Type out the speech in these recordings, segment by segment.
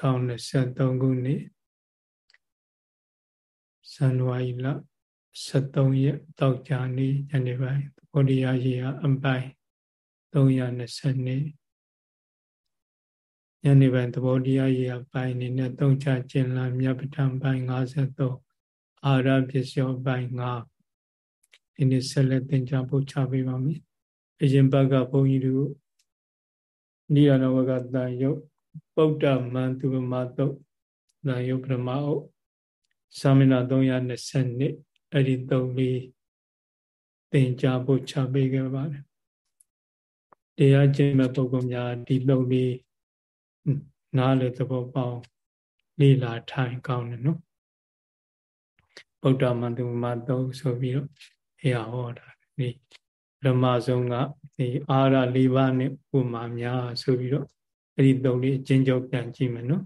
2023ခုနှစ်ဇန်နဝါရီလ73ရက်တောက်ကြနေ့ညနေပိုင်းသဘောတရားရေအပိုင်း320နေ့ညနေပိုင်းသဘောတရားရေအပိုင်းနေနဲ့သုံးချကျင်လာမြတ်ပဋ္ဌာန်းပိုင်း53အာရပစ္စယောပိုင်း5ဒီနေ့ဆက်လက်သင်ကြားပို့ချပေးပါမယ်အရင်ဘက်ကဘုန်းကြီးတို့နိရဏဝကတန်ယုတ် ပုဒ္ဓမန္တုမတုတ်တန်ယုတ်ပရမအုပ်သာမဏ320နှစ်အဲ့ဒီသုံးလေးသင်ကြားပို့ချပေးခဲ့ပါတယ်တရားကျင့်မဲ့ပုဂ္ဂိုလ်များဒီသုံးလေးနားလေသဘောပေါက်လေ့လာထိုင်ကောင်းတယ်နော်ဗုဒ္ဓမန္တုမတုတ်ဆိုပြီးတော့အရာဟောတာဒီပထမဆုံးကဒီအာရ၄ပါးနဲ့ဥမာများဆိုပြီးတော့ အဲ့ဒီသုံးလေးအချင်းချုပ်ပြန်ကြည့်မယ်နော်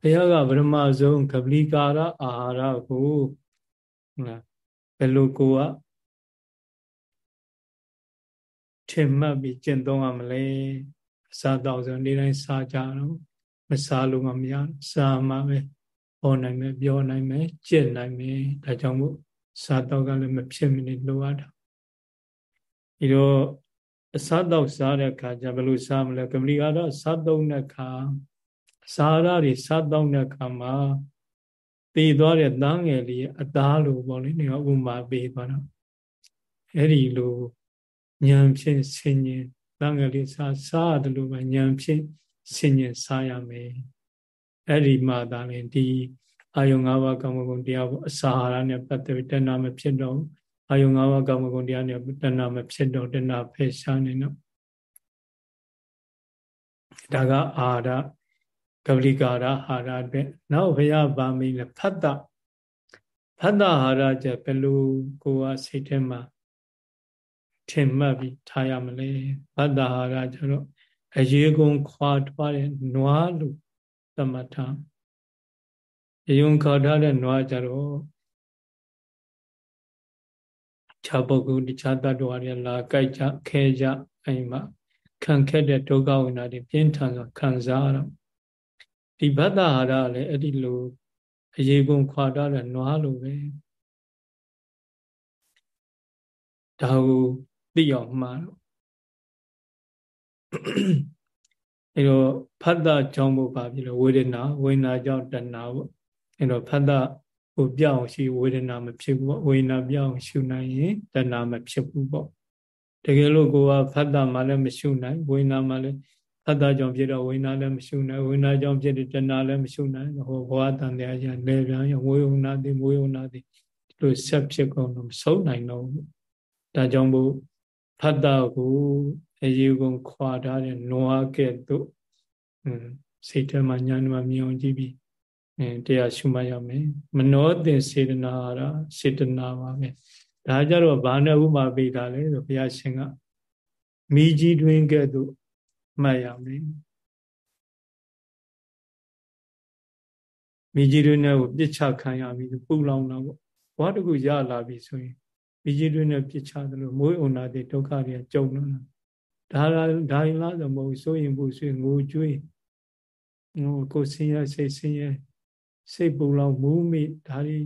ဘုရားကပထမဆုံးကပလီကာရအာဟာရကိုဟုတ်လားဘယ်လိုကိုကထင်မှတ်ပြီးကျင့်သုံးရမလဲအစားတောက်ဆိုနေတိုင်းစားကြတော့မစားလို့မမရစားမှပဲဟောနိုင်မယ်ပြောနိုင်မယ်ကျင့်နိုင်မယ်ဒါကြောင့်မို့စားတော့ကလည်းမဖြစ်မနေလိုရတာဒီတော့ အစားတော့စားတဲ့အခါကျဘယ်လိုစားမလဲကမလီကတော့စားသုံးတဲ့အခါစားရတွေစားသုံးတဲ့အခါမှာတည်သွားတဲ့တန်းငယ်လေးအသားလိုပေါ့လေနေဥမာပေးသွားတော့အဲ့ဒီလိုဉာဏ်ဖြင့်ဆင်ញင်တန်းငယ်လေးစားစားရတယ်လို့ပဲဉာဏ်ဖြင့်ဆင်ញင်စားရမယ်အဲ့ဒီမှသာလေဒီအာယုံ၅ပါးကမ္မဂုဏ်တရားကိုအစာဟာရနဲ့ပတ်သက်ပြီးတဏှာမဖြစ်တော့ အာယုံ၅ပါးကမ္မဂုဏ်တရားနဲ့တဏှာမဖြစ်တော့တဏှာဖယ်ရှားနေတော့ဒါကအာရကပလီကာရဟာရအတွက်နောက်ဘုရားဗာမိလဲဖတ်တာဖတ်တာဟာရကျဘယ်လိုကိုယ်ကစိတ်ထဲမှာထင်မှတ်ပြီးထားရမလဲဖတ်တာဟာရကျတော့အရေးကုန်ခွာထွားတဲ့နွားလူသမထရေုံခေါ်ထားတဲ့နွားကြတော့ ခြားပုဂ္ဂိုလ်တခြားတ attva တွေလာကြိုက်ကြခဲကြအိမ်မှာခံခက်တဲ့ဒုက္ခဝိနာတွေပြင်းထန်စွာခံစားရတော့ဒီဘဒ္ဒဟာရလည်းအဲ့ဒီလိုအရေးကုန်ခွာထားတဲ့နွားလိုပဲဒါကိုသိအောင်မှားတော့အဲ့တော့ဖတ်တာကြောင့်ဘုပါပြီလို့ဝေဒနာဝေဒနာကြောင့်တဏှာပေါ့အဲ့တော့ဖတ်တာ ကိုပြောင်းရှိဝေဒနာမဖြစ်ဘူးပေါ့ဝေဒနာပြောင်းရှုနိုင်ရင်တဏှာမဖြစ်ဘူးပေါ့တကယ်လို့ကိုကဖတ်တာမှလည်းမရှုနိုင်ဝေဒနာမှလည်းဖတ်တာကြောင့်ဖြစ်တော့ဝေဒနာလည်းမရှုနိုင်ဝေဒနာကြောင့်ဖြစ်တဲ့တဏှာလည်းမရှုနိုင်ဟောဘဝတန်တရားကြီးလဲပြန်ရဝေဝနာတိမဝေဝနာတိဒီလိုဆက်ဖြစ်ကုန်တော့မဆုံးနိုင်တော့ဘူးဒါကြောင့်မို့ဖတ်တာကိုအရေးကုန်ခွာထားတဲ့နွားကဲ့သို့စိတ်ထဲမှာညာမှာမြင်အောင်ကြည့်ပြီး အဲတရားရှုမှတ်ရမယ်မနောတင်စေတနာရာစေတနာပါပဲဒါကြတော့ဘာနဲ့ဥမာပေးတာလဲဆိုဘုရားရှင်ကမိကြီးတွင်ကဲ့သို့မှတ်ရမယ်မိကြီးတွင်နဲ့ကိုပြစ်ချခံရပြီပူလောင်တော့ဘဝတကူရလာပြီဆိုရင်မိကြီးတွင်နဲ့ပြစ်ချတယ်လို့မွေးဥနာတိဒုက္ခတွေကြုံတော့ဒါဒါဒါရင်လားဆိုမဟုတ်ဆိုရင်ပူဆွေငိုကြွေးငိုကိုဆင်းရဲစိတ်ဆင်းရဲ စိတ်ပူလောင်မူးမိဒါတွေ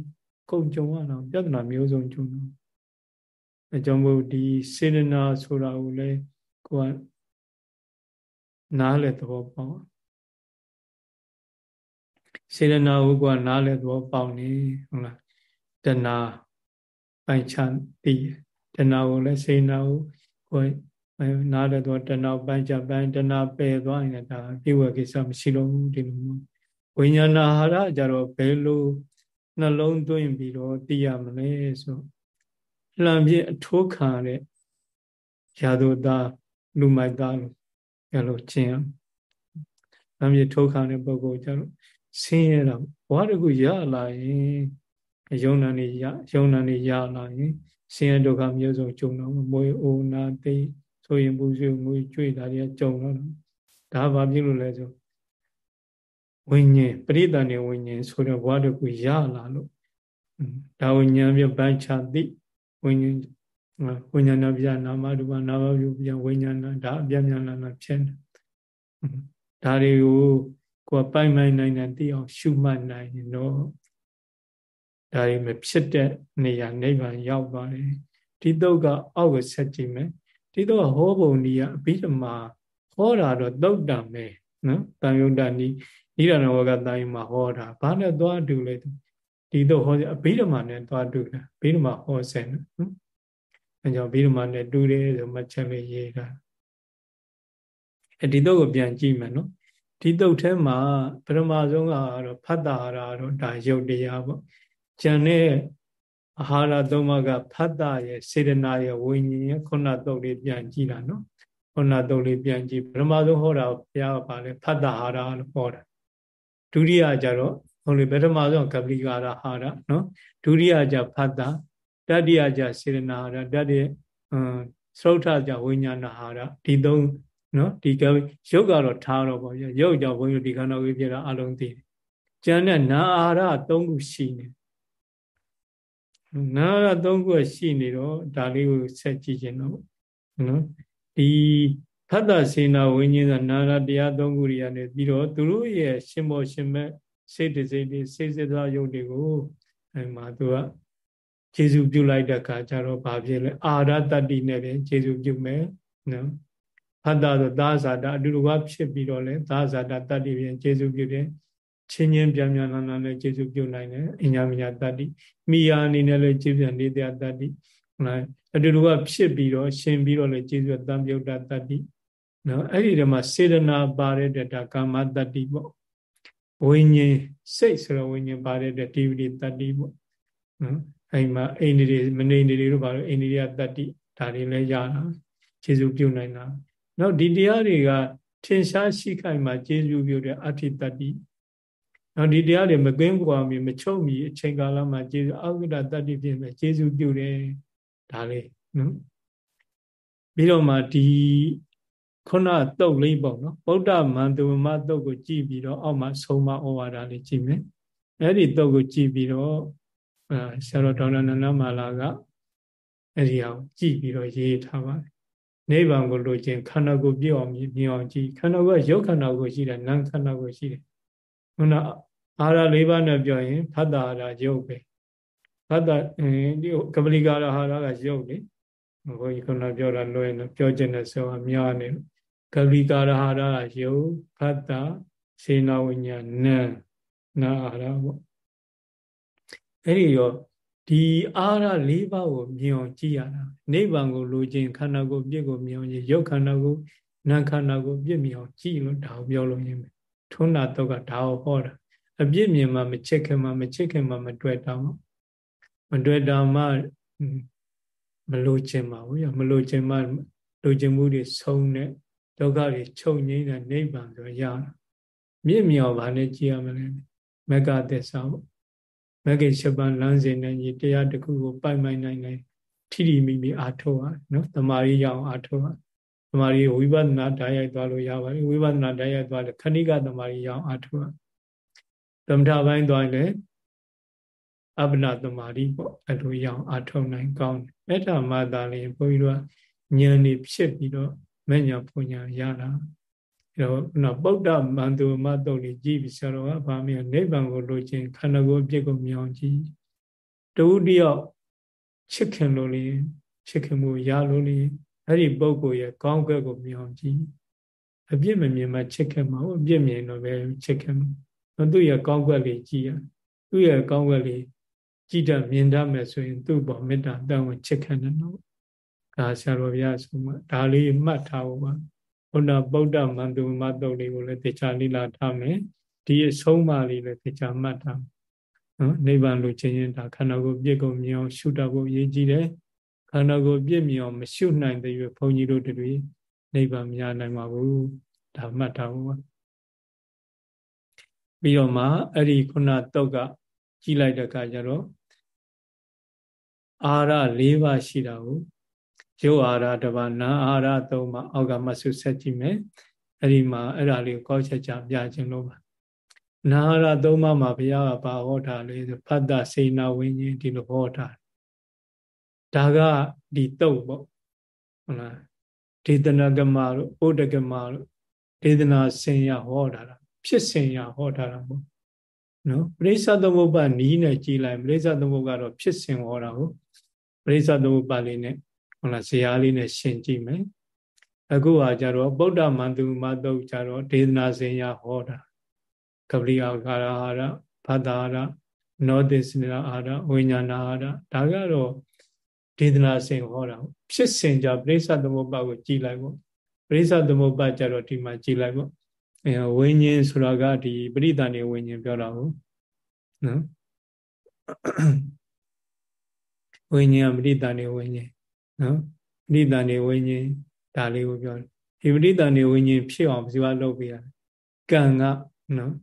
ကုန်ကြုံရတော့ပြဿနာမျိုးစုံကြုံတော့အကြောင်းမို့ဒီစေတနာဆိုတာကိုလည်းကိုကနားလဲသဘောပေါက်စေတနာကိုကနားလဲသဘောပေါက်နေဟုတ်လားတဏှာပိုင်ချသိတဏှာကိုလည်းစေနာကိုကိုနားလဲတော့တဏှာပိုင်ချပိုင်တဏှာပယ်သွားရင်ဒါပြည့်ဝကိစ္စမရှိတော့ဘူးဒီလိုမျိုး ဝိညာဏဟာရကြတော့ဘယ်လိုနှလုံးသွင်းပြီးတော့သိရမလဲဆိုလှံပြည့်အထိုးခံတဲ့ရာဇဝသားလူမိုက်သားလို့ပြောလို့ခြင်းလှံပြည့်ထိုးခံတဲ့ပုဂ္ဂိုလ်ကြတော့ဆင်းရဲတာဘဝတကူရလာရင်ယုံနာနေရယုံနာနေရလာရင်ဆင်းရဲဒုက္ခမျိုးစုံကြုံတော့မွေအိုနာသိဆိုရင်ပူဆွေးငွေကြွေတာတွေကြုံတော့ဒါဘာဖြစ်လို့လဲဆို ဝိညာဉ်ပရိသန်နေဝိညာဉ်ဆိုတော့ဘဝတကူရလာလို့ဒါဝိညာဉ်ပြပန်းချတိဝိညာဉ်ဝိညာဏပြနာမရူပနာမရူပဝိညာဏဒါအပြညာနာနာဖြစ်နေဒါတွေကိုကိုယ်ပိုင်ပိုင်နိုင်နိုင်သိအောင်ရှုမှတ်နိုင်ရင်တော့ဒါတွေမဖြစ်တဲ့နေရာနိဗ္ဗာန်ရောက်သွားတယ်ဒီတုတ်ကအောက်ကိုဆက်ကြည့်မယ်ဒီတော့ဟောပုံကြီးကအဘိဓမ္မာဟောတာတော့သုတ်တံပဲနော်တန်ယုတ်တနိ နိဒာနဝကတန်ယုံမှာဟောတာဘာနဲ့သွားတူလဲဒီတော့ဟောအဘိဓမ္မာနဲ့သွားတူတာအဘိဓမ္မာဟောဆင်နော်အဲကြောင့်အဘိဓမ္မာနဲ့တူတယ်ဆိုမှချက်လေးရေးတာအဲဒီတော့ကိုပြန်ကြည့်မယ်နော်ဒီတုတ်ထဲမှာပထမဆုံးကတော့ဖတ်တာဟာတော့ဒါယုတ်တရားပေါ့ကျန်တဲ့အာဟာရသုံးပါးကဖတ်တာရဲ့စေတနာရဲ့ဝိညာဉ်ရဲ့ခုနတုတ်လေးပြန်ကြည့်တာနော်ခုနတုတ်လေးပြန်ကြည့်ပထမဆုံးဟောတာဘုရားကပါလဲဖတ်တာဟာရလို့ဟောတာ ဒုတိယကျတော့ဟိုလေပထမဆုံးကပလီကာရဟာရနော်ဒုတိယကျဖတ်တာတတိယကျစေတနာဟာရတတိယအမ်သုထကျဝိညာဏဟာရဒီသုံးနော်ဒီကရုပ်ကတော့ထားတော့ပေါ့ရုပ်ကြောင့်ဘုန်းကြီးဒီခန္ဓာကိုယ်ပြတာအလုံးသိတယ်ကျန်တဲ့နာအာရ၃ခုရှိနေနာအာရ၃ခုရှိနေတော့ဒါလေးကိုဆက်ကြည့်ခြင်းတော့နော်ဒီ ဖတ်တာစေနာဝိညာဉ်သာနာရတရား၃ခုတွေကနေပြီးတော့သူတို့ရဲ့ရှင်မောရှင်မဲ့စိတ်တစိတ်တွေစိတ်စစ်သားယုတ်တွေကိုအဲမှာသူကခြေစုပြုလိုက်တဲ့အခါကျတော့ဘာဖြစ်လဲအာရတတ္တိနဲ့ပဲခြေစုပြုမယ်နော်ဖတ်တာဆိုသာဇာတာအတူတူကဖြစ်ပြီးတော့လေသာဇာတာတတ္တိပြန်ကျေစုပြုတယ်ချင်းချင်းပြန်ပြန်လာလာနဲ့ကျေစုပြုနိုင်တယ်အညာမညာတတ္တိမိယာအနေနဲ့လည်းကျေပြန်နေတဲ့တတ္တိဟုတ်လားအတူတူကဖြစ်ပြီးတော့ရှင်ပြီးတော့လေကျေစုတံပြုတ်တာတတ္တိ နော်အဲ့ဒီတည်းမှာစေတနာပါတဲ့ဒါကာမတတ္တိပေါ့ဝိညာဉ်စိတ်ဆိုတော့ဝိညာဉ်ပါတဲ့ဒီဝိတတ္တိပေါ့နော်အဲ့မှာအိန္ဒိတွေမနေနေတွေတို့ပါလို့အိန္ဒိယတတ္တိဒါတွေလည်းရတာကျေစုပြုနိုင်တာနောက်ဒီတရားတွေကထင်ရှားရှိခိုင်မှာကျေစုပြုတဲ့အဋ္ဌိတတ္တိနောက်ဒီတရားတွေမကင်းကွာမီမချုပ်မီအချိန်ကာလမှာကျေစုအောက္ကတတတ္တိဖြစ်မဲ့ကျေစုပြုတယ်ဒါလေးနော်ပြီးတော့မှဒီ ခုနတုတ်လေးပေါ့နော်ဗုဒ္ဓမန္တဝမတုတ်ကိုကြည့်ပြီးတော့အောက်မှာဆုံးမဩဝါဒလေးကြည့်မယ်အဲ့ဒီတုတ်ကိုကြည့်ပြီးတော့အဲဆရာတော်ဒေါက်တာနန္ဒမာလာကအဲ့ဒီအောင်ကြည့်ပြီးတော့ရေးထားပါတယ်နိဗ္ဗာန်ကိုလိုချင်ခန္ဓာကိုယ်ပြည့်အောင်မြင်အောင်ကြည့်ခန္ဓာကိုယ်ရုပ်ခန္ဓာကိုယ်ရှိတယ်နာမ်ခန္ဓာကိုယ်ရှိတယ်ခုနအာရ၄ပါးနဲ့ပြောရင်ဖတ်တာအာရရုပ်ပဲဖတ်တာဒီကပလီကာရဟာရကရုပ်လေဘုန်းကြီးခုနပြောတာလွယ်နေပြောခြင်းနဲ့ဆိုအများနေ ကပလီကာရဟာရကရုပ်ဖတ်တာစေနာဝိညာဉ်နာနာအာရပေါ့အဲ့ဒီရောဒီအာရ၄ပါးကိုမြင်အောင်ကြည့်ရတာနိဗ္ဗာန်ကိုလိုချင်ခန္ဓာကိုယ်ပြည့်ကိုမြင်အောင်ရုပ်ခန္ဓာကိုနာခန္ဓာကိုပြည့်မြင်အောင်ကြည့်လို့ဒါကိုပြောလို့ရင်းပဲထုံးတာတော့ကဒါကိုဟောတာအပြည့်မြင်မှမချစ်ခင်မှမချစ်ခင်မှမတွေ့တောင်မတွေ့တောင်မှမလိုချင်ပါဘူးရမလိုချင်မှလိုချင်မှုတွေဆုံးတဲ့ ဒုက္ခတွေချုပ်ငြိမ်းတဲ့နိဗ္ဗာန်ဆိုရတာမြင့်မြော်ပါနဲ့ကြည်ရမလဲမကသစ္စာပေါ့မဂ္ဂင်၈ပါးလမ်းစဉ်နဲ့ညီတရားတစ်ခုကိုပိုင်ပိုင်နိုင်နိုင်ထိထိမိမိအားထုတ်ရနော်တမာရီရအောင်အားထုတ်ရတမာရီဝိပဿနာဓာတ်ရိုက်သွားလို့ရပါတယ်ဝိပဿနာဓာတ်ရိုက်သွားလို့ခဏိကတမာရီရအောင်အားထုတ်ရသမထပိုင်းသွားရင်လည်းအပ္ပနာတမာရီပေါ့အဲ့လိုရအောင်အားထုတ်နိုင်ကောင်းတယ်အဲ့ဒါမှသာလေဘုန်းကြီးတို့ကဉာဏ်နေဖြစ်ပြီးတော့ မဉ္ဇဉ်ပူညာရတာတော့နော်ပုဒ္ဒမန္တုမတုတ်လေးကြည့်ပြီးဆရာတော်ကဗာမင်းနိဗ္ဗာန်ကိုလိုချင်ခန္ဓာကိုယ်အပြစ်ကိုမြောင်ကြည့်တဝုတယောက်ချစ်ခင်လို့လေချစ်ခင်မှုရလို့လေအဲ့ဒီပုဂ္ဂိုလ်ရဲ့ကောင်းကွက်ကိုမြောင်ကြည့်အပြစ်မမြင်မှချစ်ခင်မှာအပြစ်မြင်တော့ပဲချစ်ခင်မှာသူ့ရဲ့ကောင်းကွက်လေးကြည့်ရသူ့ရဲ့ကောင်းကွက်လေးကြည့်တတ်မြင်တတ်မယ်ဆိုရင်သူ့ပေါ်မေတ္တာတန်ဝင်ချစ်ခင်တယ်နော် ဒါဆရာတော်ဘုရားဆိုမှဒါလေးမှတ်ထားဖို့ပါဘုရားဗုဒ္ဓမန္တုမတုတ်လေးကိုလည်းတေချာလိလာထားမယ်ဒီအဆုံးမလေးလည်းတေချာမှတ်ထားနော်နိဗ္ဗာန်လိုချင်ရင်ဒါခန္ဓာကိုယ်ပြည့်ကုန်မြင်အောင်ရှုတတ်ဖို့အရေးကြီးတယ်ခန္ဓာကိုယ်ပြည့်မြင်အောင်မရှုနိုင်တဲ့၍ဘုန်းကြီးတို့တွေနိဗ္ဗာန်မရနိုင်ပါဘူးဒါမှတ်ထားဖို့ပါပြီးတော့မှအဲ့ဒီခုနတုတ်ကကြီးလိုက်တဲ့အခါကျတော့အာရ၄ပါးရှိတာကို ရုပ်အာရတပါနာအာရသုံးပါအောက်ကမဆုဆက်ကြည့်မယ်အဲ့ဒီမှာအဲ့ဒါလေးကိုကောက်ချက်ချပြခြင်းလို့ပါနာအာရသုံးပါမှာဘုရားကပါဟောတာလေဆိုဖတ်တာစေနာဝိညာဉ်ဒီလိုဟောတာဒါကဒီတုတ်ပေါ့ဟုတ်လားဒေသနာကမတို့ဩဒကမတို့ဒေသနာဆင်ရဟောတာဖြစ်စဉ်ရဟောထားတာပေါ့နော်ပရိစ္ဆသမုပ္ပါနီးနဲ့ကြည်လိုက်ပရိစ္ဆသမုပ္ပါကတော့ဖြစ်စဉ်ဟောတာဟုတ်ပရိစ္ဆသမုပ္ပါလေးနဲ့ ဟုတ်လားဇေယျလေးနဲ့ရှင်းကြည့်မယ်အခုဟာကြတော့ဗုဒ္ဓမန္တုမတုတ်ကြတော့ဒေသနာစဉ်ရဟောတာကပလီအာကာရအာရဖတ်တာအာရနောတိစနာအာရဝိညာဏအာရဒါကတော့ဒေသနာစဉ်ဟောတာဖြစ်စဉ်ကြပရိစ္ဆသမုပ္ပါကိုကြည်လိုက်ပေါ့ပရိစ္ဆသမုပ္ပါကြတော့ဒီမှာကြည်လိုက်ပေါ့အဲဝိညာဉ်ဆိုတာကဒီပရိသန်နေဝိညာဉ်ပြောတာဟုတ်နော်ဝိညာဉ်ပရိသန်နေဝိညာဉ် နော်ပရိသန်နေဝိညာဉ်ဒါလေးကိုပြောတယ်ဒီပရိသန်နေဝိညာဉ်ဖြစ်အောင်ဘယ်သူကလုပ်ပေးရလဲကံကနော်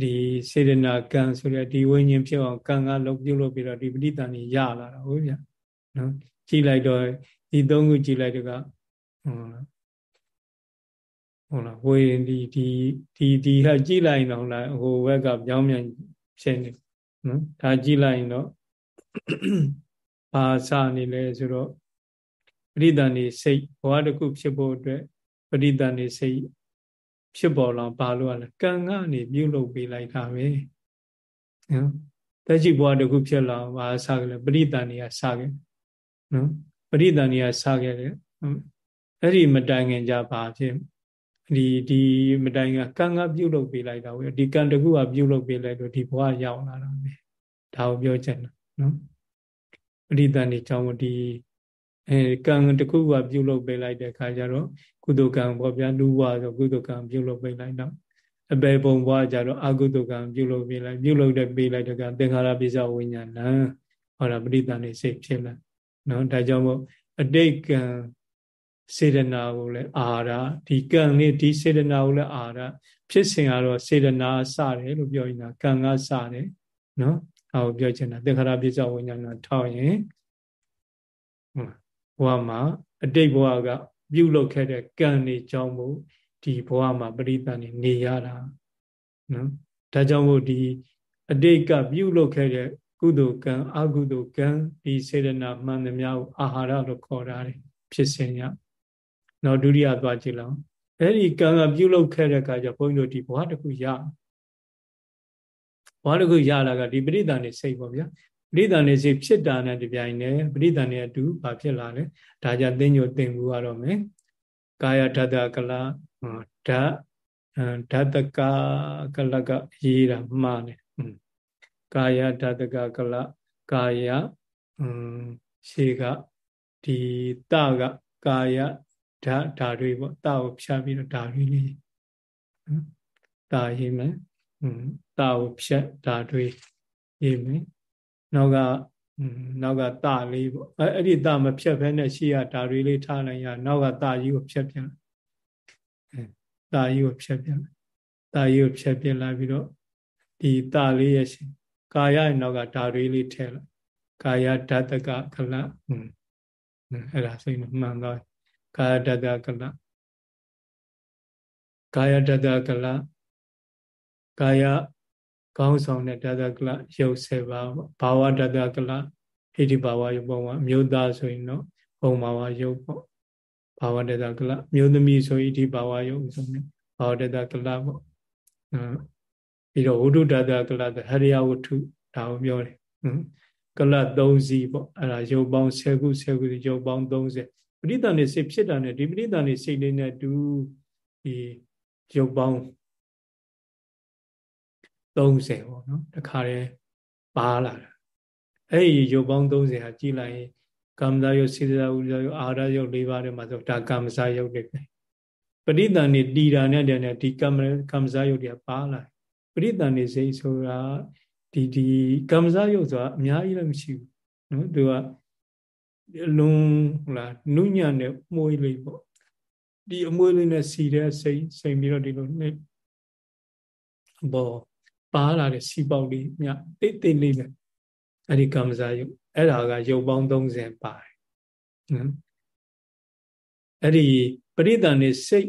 ဒီစေတနာကံဆိုတဲ့ဒီဝိညာဉ်ဖြစ်အောင်ကံကလုပ်ပြုလုပ်ပြီးတော့ဒီပရိသန်နေရလာတာဟုတ်ဗျာနော်ကြည့်လိုက်တော့ဒီသုံးခုကြည့်လိုက်တော့ကဟုတ်လားဝေဒီဒီဒီဒီဟာကြည့်လိုက်တော့လားဟိုဘက်ကပြောင်းပြန်ဖြစ်နေနော်ဒါကြည့်လိုက်ရင်တော့ဘာစနေလဲဆိုတော့ပ ရိသန်နေစိတ်ဘဝတစ်ခုဖြစ်ဖို့အတွက်ပရိသန်နေစိတ်ဖြစ်ပေါ်လာဘာလို့လဲကံကနေပြုတ်လုပ်ပေးလိုက်တာပဲနော်တက်ရှိဘဝတစ်ခုဖြစ်လာဘာစကြလဲပရိသန်နေကစခဲ့နော်ပရိသန်နေကစခဲ့တယ်အဲ့ဒီမတိုင်ခင်ကြဘာဖြစ်ဒီဒီမတိုင်ကကံကပြုတ်လုပ်ပေးလိုက်တာဝေဒီကံတခုကပြုတ်လုပ်ပေးလိုက်တော့ဒီဘဝရောက်လာတာပဲဒါကိုပြောချင်တာနော်ပရိသန်နေကြောင့်ဒီ အဲကံတခုကပြုတ်လုပ်ပေးလိုက်တဲ့ခါကျတော့ကုသိုလ်ကံပေါ့ဗျာလူဘဝဆိုကုသိုလ်ကံပြုတ်လုပ်ပေးလိုက်တော့အပေပုံဘဝကျတော့အကုသိုလ်ကံပြုတ်လုပ်ပေးလိုက်ပြုတ်လုပ်တဲ့ပေးလိုက်တဲ့ကသင်္ခါရပိစ္ဆဝိညာဏဟောတာပရိသန်နေစိတ်ဖြစ်လာနော်ဒါကြောင့်မို့အတိတ်ကံစေတနာကိုလည်းအာရဒီကံလေးဒီစေတနာကိုလည်းအာရဖြစ်စဉ်ကတော့စေတနာစတယ်လို့ပြောရင်ကံကစတယ်နော်အဲကိုပြောချင်တာသင်္ခါရပစ္စဝိညာဏထောက်ရင် ဘဝမှာအတိတ်ဘဝကပြုလုပ်ခဲ့တဲ့ကံတွေကြောင့်မို့ဒီဘဝမှာပရိသတ်နေနေရတာနော်ဒါကြောင့်မို့ဒီအတိတ်ကပြုလုပ်ခဲ့တဲ့ကုသိုလ်ကံအကုသိုလ်ကံဒီစေတနာမှန်သမျှကိုအာဟာရလို့ခေါ်တာဖြစ်စဉ်ရနောက်ဒုတိယသွားကြည့်လောက်အဲ့ဒီကံကပြုလုပ်ခဲ့တဲ့အခါကျဘုန်းကြီးတို့ဒီဘဝတစ်ခုရဘဝတစ်ခုရလာကဒီပရိသန်နေစိတ်ပေါ့ဗျာ ပရိသန်နေစိတ်ဖြစ်တာနဲ့တပြိုင်တည်းပရိသန်နေအတူဘာဖြစ်လာလဲဒါကြသိညိုသင်မှုရတော့မယ်ကာယဓာတကလဓာဓာတကကလကရေးတာမှားတယ်ကာယဓာတကကလကာယရှေကဒီတကကာယဓာဓာတွေပေါ့တာကိုဖြတ်ပြီးတော့ဓာတွေလေးနော်တာရေးမယ်อืมတာကိုဖြတ်ဓာတွေရေးမယ် နောက်ကနောက်ကတာလေးပေါ့အဲအဲ့ဒီတာမဖြတ်ဘဲနဲ့ရှေ့ကဓာတွေလေးထားလိုက်ရနောက်ကတာကြီးကိုဖြတ်ပြန်အဲတာကြီးကိုဖြတ်ပြန်တာကြီးကိုဖြတ်ပြန်လာပြီးတော့ဒီတာလေးရဲ့ကာယရဲ့နောက်ကဓာတွေလေးထည့်လိုက်ကာယဓာတကခလอืมအဲ့ဒါစိတ်မှန်တော့ကာယတတကလကာယတတကလကာယ ကောင်းဆောင်တဲ့တတကလရုပ်7ပါးဘာဝတတကလဟိတိဘာဝရုပ်ပုံမှာမြို့သားဆိုရင်တော့ဘုံဘာဝရုပ်ပေါ့ဘာဝတတကလမြို့သမီးဆိုဟိတိဘာဝရုပ်ဆိုရင်ဘာဝတတကလပေါ့ပြီးတော့ဝုဒ္ဓတတကလဟရိယဝတ္ထုဒါကိုပြောတယ်ကလ3စီပေါ့အဲ့ဒါရုပ်ပေါင်း10ခု10ခုရုပ်ပေါင်း30ပရိသန်နေစိတ်ဖြစ်တာနဲ့ဒီပရိသန်နေစိတ်လေးနဲ့တူဒီရုပ်ပေါင်း 30ပေါ့နော်တခါတည်းပါလာတာအဲ့ဒီရုပ်ပေါင်း30ဟာကြည်လိုက်ရင်ကာမဇာယုတ်စေတဇာဥဒ္ဒယုတ်အာရယုတ်၄ပါးထဲမှာဆိုဒါကာမဇာယုတ်တွေပဲပရိသန်နေတည်တာနဲ့တည်းနဲ့ဒီကာမကာမဇာယုတ်တွေကပါလာပရိသန်နေစိတ်ဆိုတာဒီဒီကာမဇာယုတ်ဆိုတာအများကြီးလည်းမရှိဘူးနော်သူကအလုံးဟလာနုညံ့တဲ့မှုေးလေးပေါ့ဒီအမွေးလေးနဲ့စီတဲ့စိတ်စိတ်ပြီးတော့ဒီလိုနဲ့ဘော ပါလာတဲ့စီပေါက်လေးညတိတ်တိတ်လေးနဲ့အဲ့ဒီကမ္မဇာယုတ်အဲ့ဒါကယုတ်ပေါင်း30ပါတယ်နော်အဲ့ဒီပရိသန်နေစိတ်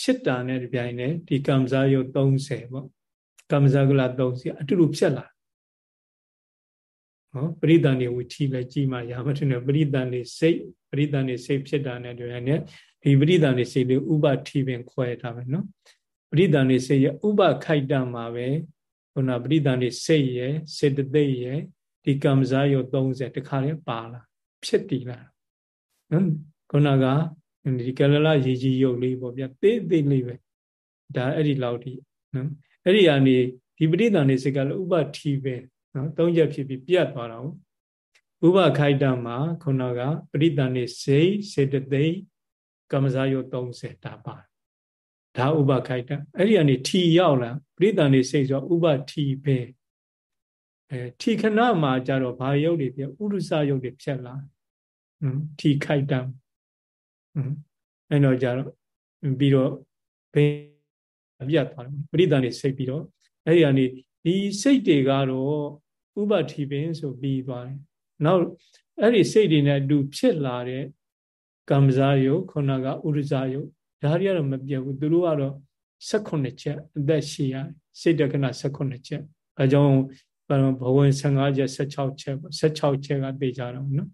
ဖြစ်တာနဲ့ဒီပြိုင်နဲ့ဒီကမ္မဇာယုတ်30ပေါ့ကမ္မဇာကလ30အတူတူဖြစ်လာနော်ပရိသန်နေဝီထီလည်းကြည်မှရမထင်တယ်ပရိသန်နေစိတ်ပရိသန်နေစိတ်ဖြစ်တာနဲ့တူတယ်နဲ့ဒီပရိသန်နေစိတ်လေးဥပထီပင်ခွဲထားမယ်နော်ပရိသန်နေစိတ်ရဲ့ဥပခိုက်တမှာပဲ ခုနပရိသန်နေစိတ်ရဲ့စေတသိက်ရဲ့ဒီကံစားရုပ်30တခါလေးပါလာဖြစ်တည်လာနော်ခုနကဒီကလလရေကြီးရုပ်လေးပေါ့ဗျသေးသေးလေးပဲဒါအဲ့ဒီလောက်ထိနော်အဲ့ဒီအနေဒီပရိသန်နေစိတ်ကလည်းဥပထီပဲနော်သုံးချက်ဖြစ်ပြီးပြတ်သွားတာဟုတ်ဥပခိုက်တမှာခုနကပရိသန်နေစိတ်စေတသိက်ကမ္မဇာယုတ်30ဒါပါ ဒါဥပခိုက်တာအဲ့ဒီကနေထီရောက်လာပြိတန်နေစိတ်ဆိုဥပထီပဲအဲထီခဏမှာကြတော့ဘာရုပ်တွေပြဥရစရုပ်တွေဖြတ်လာဟွန်းထီခိုက်တာဟွန်းအဲ့တော့ကြတော့ပြီးတော့ဘင်းပြတ်သွားတယ်ပြိတန်နေစိတ်ပြီးတော့အဲ့ဒီကနေဒီစိတ်တွေကတော့ဥပထီပင်ဆိုပြီးသွားတယ်နောက်အဲ့ဒီစိတ်တွေနဲ့အတူဖြစ်လာတဲ့ကမ္မဇာယုခုနကဥရဇာယု ဒါတွေကတော့မပြတ်ဘူးသူတို့ကတော့16ချက်အသက်ရှိရစိတ်တက္ကနာ16ချက်အဲကြောင့်ဘဝင်15ချက်16ချက်ပေါ့16ချက်ကသိကြတော့နော်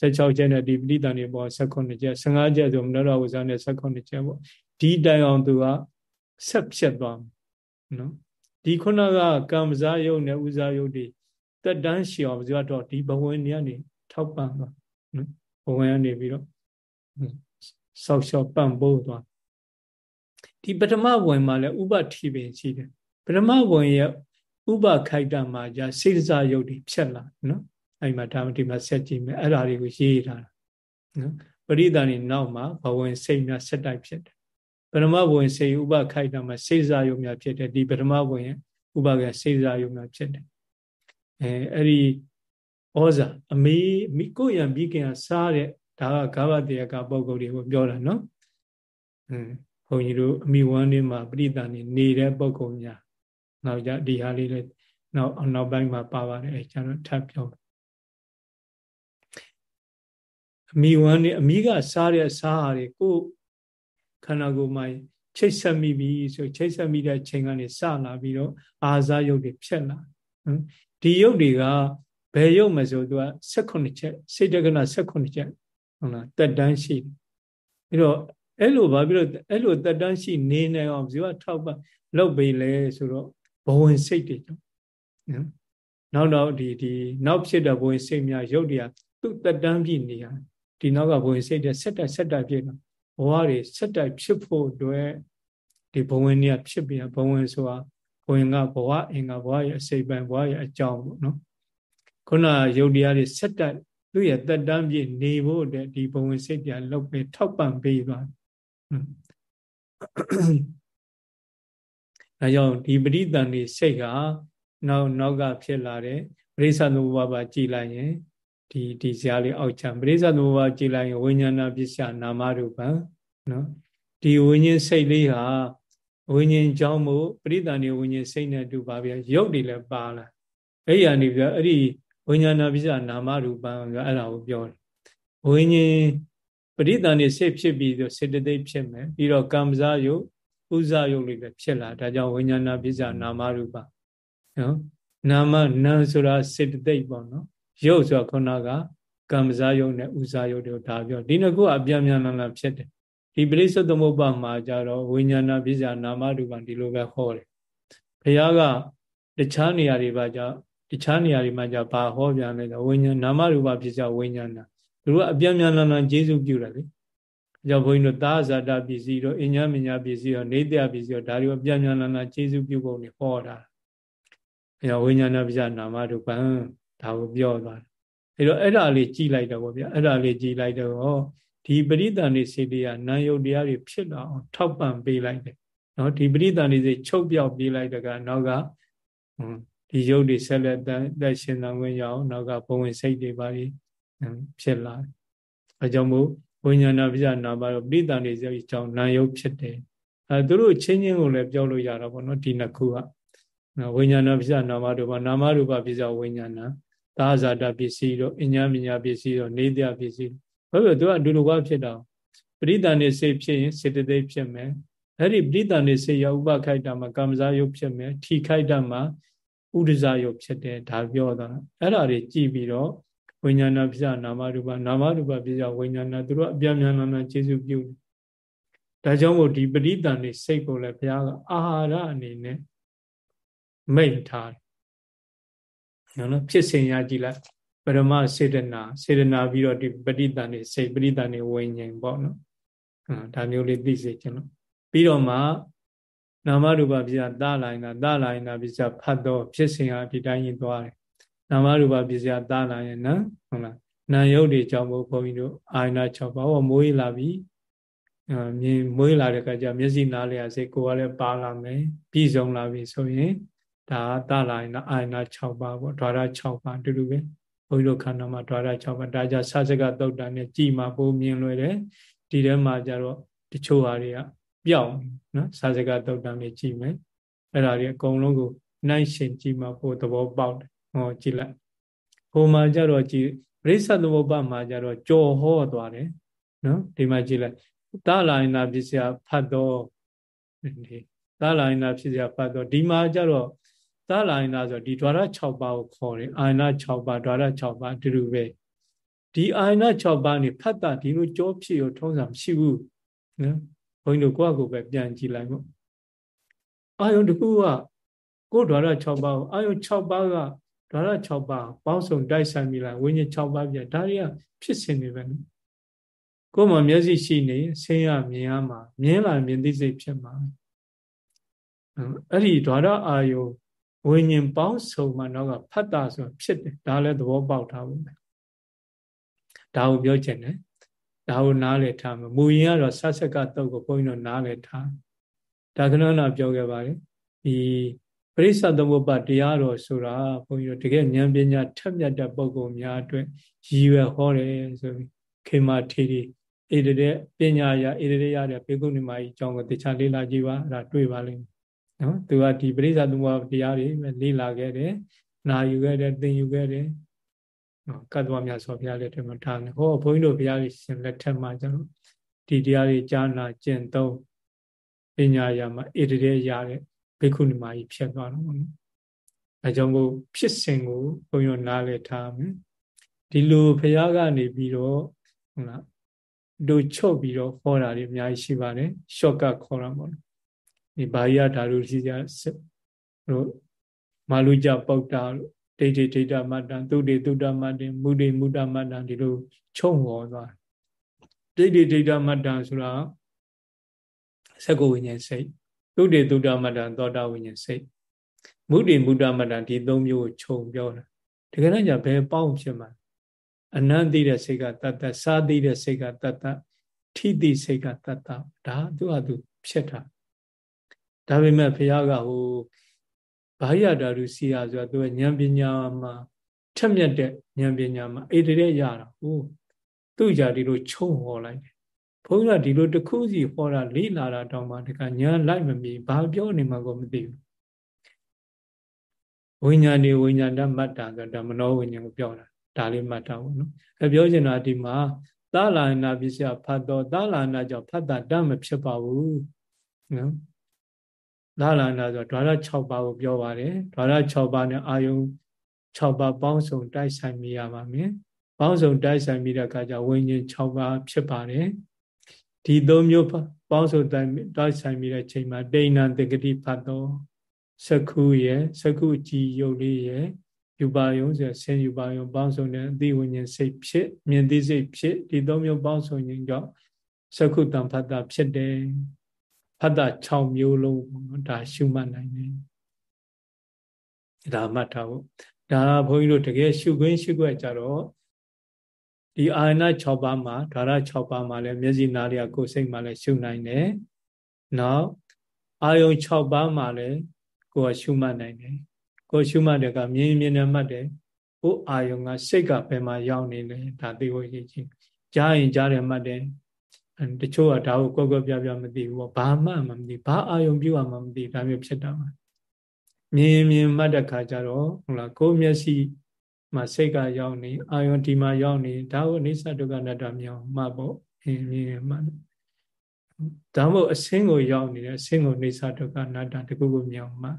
16ချက်နဲ့ဒီပဋိသန္ဓေပေါ်16ချက်15ချက်ဆိုမနောရဝဇ္ဇနဲ့16ချက်ပေါ့ဒီတိုင်အောင်သူကဆက်ဖြစ်သွားမယ်နော်ဒီခုနကကံမဇာယုတ်နဲ့ဥဇာယုတ်တွေတက်တန်းရှည်အောင်ဘုရားတော့ဒီဘဝင်နေကနေထောက်ပံ့သွားနော်ဘဝင်ကနေပြီးတော့ဆောက်ရှောက်ပံ့ပိုးသွား ဒီပထမဝင်မှာလည်းဥပထီပင်ရှိတယ်ပထမဝင်ရဲ့ဥပခိုက်တမှာじゃစိတ်စားယုတ်တွေဖြတ်လာနော်အဲ့မှာဒါမှဒီမှာဆက်ကြည့်မယ်အဲ့ဒါတွေကိုရေးထားတာနော်ပရိသန်နေနောက်မှာဘဝင်စိတ်များဆက်တိုက်ဖြစ်တယ်ပထမဝင်စိတ်ဥပခိုက်တမှာစိတ်စားယုတ်များဖြစ်တယ်ဒီပထမဝင်ရဲ့ဥပကစိတ်စားယုတ်များဖြစ်တယ်အဲအဲ့ဒီဩဇာအမေမိကိုရံပြီးခင်စားတဲ့ဒါကဂါဘတေယကပုံကုတ်တွေကိုပြောတာနော်အင်း ဘုန်းကြီးတို့အမိဝမ်းလေးမှာပရိသန်နေနေတဲ့ပုံကုတ်များနောက်ကြဒီဟာလေးလည်းနောက်နောက်ပိုင်းမှာပါပါတယ်အဲကျွန်တော်ထပ်ပြောအမိဝမ်းနေအမိကစားတဲ့စားဟာတွေကိုခန္ဓာကိုယ်မှာချိတ်ဆက်မိပြီဆိုချိတ်ဆက်မိတဲ့ချိန်ကနေစလာပြီးတော့အာဇာယုတ်တွေဖြစ်လာဒီယုတ်တွေကဘယ်ယုတ်မဆိုသူက16ချက်စိတ်တက္ကနာ16ချက်ဟုတ်လားတက်တန်းရှိတယ်အဲ့တော့ အဲ့လိုဘာဖြစ်လို့အဲ့လိုတက်တန်းရှိနေနိုင်အောင်ဇီဝထောက်ပလုပ်ပေးလဲဆိုတော့ဘဝင်စိတ်တွေကြောင့်နော်နောက်တော့ဒီဒီနောက်ဖြစ်တဲ့ဘဝင်စိတ်များရုပ်တရားသူ့တက်တန်းပြည့်နေရဒီနောက်ကဘဝင်စိတ်တွေဆက်တက်ဆက်တက်ပြည့်တော့ဘဝတွေဆက်တက်ဖြစ်ဖို့အတွက်ဒီဘဝင်တွေကဖြစ်ပြီးဘဝင်ဆိုတာဘဝင်ကဘဝအင်္ဂါဘဝရဲ့အစိပ်ပိုင်းဘဝရဲ့အကြောင်းပေါ့နော်ခုနရုပ်တရားတွေဆက်တက်သူ့ရဲ့တက်တန်းပြည့်နေဖို့အတွက်ဒီဘဝင်စိတ်ပြလောက်ပဲထောက်ပံ့ပေးသွား ဒါကြောင့်ဒီပရိသန်နေစိတ်ကနောက်နောက်ကဖြစ်လာတဲ့ပရိသသမုပ္ပါပါကြည်လိုက်ရင်ဒီဒီဇာလေးအောက်ချပရိသသမုပ္ပါကြည်လိုက်ရင်ဝိညာဏပစ္စယနာမရူပံနော်ဒီဝိညာဉ်စိတ်လေးဟာဝိညာဉ်ကြောင့်မို့ပရိသန်နေဝိညာဉ်စိတ်နဲ့တူပါဗျာရုပ်တွေလည်းပါလာအဲ့ဒီအနေပြအဲ့ဒီဝိညာဏပစ္စယနာမရူပံကအဲ့ဒါကိုပြောတယ်ဝိညာဉ် ပရိသန်နေစိတ်ဖြစ်ပြီးဆိုစေတသိက်ဖြစ်မယ်ပြီးတော့ကံပဇာယုတ်ဥဇယုတ်လေးပဲဖြစ်လာဒါကြောင့်ဝိညာဏပစ္စယနာမရူပနော်နာမနာဆိုတာစေတသိက်ပေါ့နော်ယုတ်ဆိုတာခုနကကံပဇာယုတ်နဲ့ဥဇယုတ်တို့ဒါပြောဒီနှစ်ခုအပြင်းပြင်းလာလာဖြစ်တယ်ဒီပရိစ္ဆေသမုပ္ပါမှာကြတော့ဝိညာဏပစ္စယနာမရူပဒီလိုပဲဟောတယ်ဘုရားကတခြားနေရာတွေပါကြတခြားနေရာတွေမှာကြဘာဟောပြန်လဲဆိုဝိညာဏနာမရူပပစ္စယဝိညာဏ သူတို့အပြင်းပြင်းလာလာကျေစုပြုတယ်လေကြောင့်ဘုန်းကြီးတို့သာဇာတာပစ္စည်းတို့အညာမညာပစ္စည်းတို့နေတ္တပစ္စည်းတို့ဒါတွေအပြင်းပြင်းလာလာကျေစုပြုပုံတွေဟောတာအဲဝိညာဏပစ္စယနာမရူပံဒါကိုပြောသွားတယ်အဲတော့အဲ့ဒါလေးကြည်လိုက်တော့ဗောဗျာအဲ့ဒါလေးကြည်လိုက်တော့ဒီပရိသန်နေစေတရားနာယုတ်တရားတွေဖြစ်လာအောင်ထောက်ပံ့ပေးလိုက်တယ်နော်ဒီပရိသန်နေစေချုပ်ပြောက်ပေးလိုက်တဲ့ကနောက်ကဒီယုတ်တွေဆက်လက်သက်ရှင်သန်ခွင့်ရအောင်နောက်ကဘဝင်စိတ်တွေပါ ဖြစ်လာတယ်အဲကြောင့်မို့ဝိညာဏပစ္စနာပါတော့ပရိသန်နေစေအကြောင်းနာယုတ်ဖြစ်တယ်အဲသူတို့ချင်းချင်းကိုလည်းပြောလို့ရတာပေါ့နော်ဒီနှစ်ခုကဝိညာဏပစ္စနာမရူပနာမရူပပစ္စဝိညာဏသာဇာတပစ္စည်းတို့အညာမညာပစ္စည်းတို့နေတ္တပစ္စည်းဘာလို့သူကအတူတူကဖြစ်တာပရိသန်နေစိတ်ဖြစ်ရင်စေတသိက်ဖြစ်မယ်အဲ့ဒီပရိသန်နေစိတ်ရဥပခိုက်တာမှာကမ္မဇာယုတ်ဖြစ်မယ်ထိခိုက်တာမှာဥဒဇာယုတ်ဖြစ်တယ်ဒါပြောတာအဲ့ဒါတွေကြည့်ပြီးတော့ ဝိညာဏပစ္စနာမရူပနာမရူပပစ္စဝိညာဏသူတို့အပြည့်မြန်မြန်ခြေစုပြုဒါကြောင့်မို့ဒီပရိသန်နေစိတ်ကိုလည်းဘုရားကအာဟာရအနေနဲ့မိတ်ထားတယ်နော်ဖြစ်စဉ်ရကြည့်လိုက်ပရမစေတနာစေတနာပြီးတော့ဒီပရိသန်နေစိတ်ပရိသန်နေဝိညာဉ်ပေါ့နော်အဲဒါမျိုးလေးသိစေချင်လို့ပြီးတော့မှနာမရူပပစ္စယသလာရင်သလာရင်ပစ္စယဖတ်တော့ဖြစ်စဉ်ဟာဒီတိုင်းရင်သွားတယ် နာမရူပပစ္စယသလာရင်နော်ဟုတ်လားနာယုတ်တွေကြောင့်ဘုန်းကြီးတို့အာရဏ6ပါးဟောမိုးရလာပြီမြင်မွေးလာတဲ့ကကြမျက်စိနားလျာစိတ်ကိုယ်ကလည်းပါလာမယ်ပြီးဆုံးလာပြီဆိုရင်ဒါသလာရင်အာရဏ6ပါးပေါ့ဓာရ6ပါးအတူတူပဲဘုန်းကြီးတို့ခန္ဓာမှာဓာရ6ပါးဒါကြဆာစကတုတ်တန်နဲ့ကြည်မှာပိုမြင်လွယ်တယ်ဒီထဲမှာကြတော့တချို့ဟာတွေကပျောက်နော်ဆာစကတုတ်တန်နဲ့ကြည်မယ်အဲ့ဒါတွေအကုန်လုံးကိုနိုင်ရှင်ကြည်မှာပိုသဘောပေါက်တယ် ဟောကြည်လိုက်ဟိုမှာကြတော့ကြည်ပရိစ္ဆသမုပ္ပါမှာကြတော့ကြော်ဟောသွားတယ်နော်ဒီမှာကြည်လိုက်သာလာယနာပစ္စယဖတ်တော့ဒီသာလာယနာပစ္စယဖတ်တော့ဒီမှာကြတော့သာလာယနာဆိုဒီ द्वार 6ပါးကိုခေါ်တယ်အာယနာ6ပါး द्वार 6ပါးအတူတူပဲဒီအာယနာ6ပါးနေဖတ်တာဒီလိုကြောဖြစ်ရထုံးစံမရှိဘူးနော်ဘုန်းကြီးတို့ကိုယ့်အကိုပဲပြန်ကြည့်လိုက်ပေါ့အာယုန်တခုကကိုယ် द्वार 6ပါးကိုအာယုန်6ပါးက ဒေါရ6ပါးပေါင်းစုံတိုက်ဆိုင်ပြီလားဝိညာဉ်6ပါးပြဒါတွေကဖြစ်စဉ်တွေပဲနော်ကိုယ်မှမျက်စိရှိနေဆင်းရမြင်ရမှာမြင်လာမြင်သိစိတ်ဖြစ်မှာအဲ့ဒီဓာရအာယုဝိညာဉ်ပေါင်းစုံမှတော့ကဖတ်တာဆိုဖြစ်တယ်ဒါလည်းသဘောပေါက်ထားဖို့ပဲဒါကိုပြောချင်တယ်ဒါကိုနားလည်ထားမယ်မူရင်ကတော့ဆက်ဆက်ကတုတ်ကိုဘုန်းကြီးတို့နားလည်ထားဒါကနနာပြောခဲ့ပါတယ်ဒီ ရိစ္ဆသမုပ္ပါတရားတော်ဆိုတာဘုန်းကြီးတို့တကယ်ဉာဏ်ပညာထက်မြက်တဲ့ပုဂ္ဂိုလ်များအတွက်ရည်ရွယ်ဟောတယ်ဆိုပြီးခေမာထီရီဣတတဲ့ပညာရဣတတဲ့ရတဲ့ဘေကုဏီမကြီးအကြောင်းကိုတခြားလေ့လာကြည့်ပါအဲ့ဒါတွေ့ပါလိမ့်မယ်နော်သူကဒီပရိစ္ဆသမုပ္ပါတရားတွေလေ့လာခဲ့တယ်နာယူခဲ့တယ်သင်ယူခဲ့တယ်နော်ကတ္တဝမြတ်စွာဘုရားလက်ထက်မှာထားတယ်ဟောဘုန်းကြီးတို့ဘုရားရှင်လက်ထက်မှာကျတော့ဒီတရားတွေကြားနာကျင့်သုံးပညာရမှာဣတတဲ့ရတဲ့ ဘေကုဏီမကြီးဖြစ်သွားတော့နော်အဲကြောင့်မို့ဖြစ်စဉ်ကိုဘုန်းကြီးတို့နားလည်ထားမယ်ဒီလိုဘုရားကနေပြီးတော့ဟုတ်လားတို့ချုပ်ပြီးတော့ခေါ်တာတွေအများကြီးရှိပါတယ် shortcut ခေါ်တာပေါ့ဒီဘာယဓာတုရှိကြတို့မာလူကြပုတ်တာဒိဋ္ဌိဒိဋ္ဌမတ္တံသုတေသုတ္တမတ္တံမုဒိမုဒ္ဒမတ္တံဒီလိုချုပ်ဟောသွားဒိဋ္ဌိဒိဋ္ဌမတ္တံဆိုတာသက္ကဝိညာဉ်စိတ် သုတေသုတ္တမတ္တံသောတာဝိညာဉ်စိတ်မုဒိမုဒ္ဒမတ္တံဒီသုံးမျိုးကိုခြုံပြောတာတကယ်တော့じゃဘယ်ပေါင်းဖြစ်မှာအနန္တိတဲ့စိတ်ကတတ္တစားသိတဲ့စိတ်ကတတ္တထိတိစိတ်ကတတ္တဒါသူ့အတူဖြစ်တာဒါပေမဲ့ဘုရားကဟိုဘာယတာရုစီယာဆိုတာသူကဉာဏ်ပညာမှာထက်မြက်တဲ့ဉာဏ်ပညာမှာအေတတဲ့ရတာဟိုသူ့ကြဒီလိုချုံဟောလိုက်တယ် ဘုန်းကြီးကဒီလိုတစ်ခုစီဟောတာလေးလာတာတောင်မှတခါဉာဏ်လိုက်မမီဘာပြောနေမှကိုမသိဘူးဝိညာဉ်နေဝိညာဏမတ္တာဆိုတာမနောဝိညာဉ်ကိုပြောတာဒါလေးမှတ်ထားဖို့နော်အဲပြောချင်တာဒီမှာသာလာနာပစ္စယဖတ်တော့သာလာနာကြောင့်ဖတ်တာတတ်မဖြစ်ပါဘူးနော်သာလာနာဆိုဓာရ6ပါးကိုပြောပါတယ်ဓာရ6ပါးနဲ့အာယုံ6ပါးပေါင်းစုံတိုက်ဆိုင်မိရပါမယ်ပေါင်းစုံတိုက်ဆိုင်မိတဲ့အခါကျဝိညာဉ်6ပါးဖြစ်ပါတယ် ဒီသုံးမျိုးပေါင်းစုံတိုက်ဆိုင်မိတဲ့ချိန်မှာဒိဏံတက္ကတိဖတ်တော့စကုရဲ့စကုကြည်ယုတ်လေးရဲ့ယူပါယုံဆိုဆင်းယူပါယုံပေါင်းစုံတဲ့အသိဝိညာဉ်စိတ်ဖြစ်မြင်သိစိတ်ဖြစ်ဒီသုံးမျိုးပေါင်းစုံခြင်းကြောင့်သကုတံဖတ်တာဖြစ်တယ်ဖတ်တာ6မျိုးလုံးပေါ့နော်ဒါရှုမှတ်နိုင်တယ်ဒါမှတ်ထားဖို့ဒါဘုန်းကြီးတို့တကယ်ရှုခွင့်ရှုခွက်ကြတော့ ဒီအာရဏ6ပါးမှာဓာရ6ပါးမှာလည်းမျက်စိနားလျာကိုယ်စိတ်မှာလည်းရှုနိုင်တယ်နောက်အာယုံ6ပါးမှာလည်းကိုယ်ကရှုမှတ်နိုင်တယ်ကိုရှုမှတ်တဲ့ကမြင်မြင်နဲ့မှတ်တယ်ကိုအာယုံကစိတ်ကဘယ်မှာရောက်နေလဲဒါသိဖို့ရည်ချင်းကြားရင်ကြားတယ်မှတ်တယ်တချို့ကဒါကိုကွက်ကွက်ပြပြမသိဘူးပေါ့ဘာမှမသိဘာအာယုံပြုတ်မှမသိဒါမျိုးဖြစ်တာပါမြင်မြင်မှတ်တဲ့ခါကျတော့ဟုတ်လားကိုမျက်စိ မှာစိတ်ကရောက်နေအာယုံဒီမှာရောက်နေဒါကိုအိသဒုက္ခနတ္တမြောင်မှတ်ပေါ့မြင်မြင်မှတ်ဒါမို့အစင်းကိုရောက်နေတယ်အစင်းကိုအိသဒုက္ခနတ္တတခုခုမြောင်မှတ်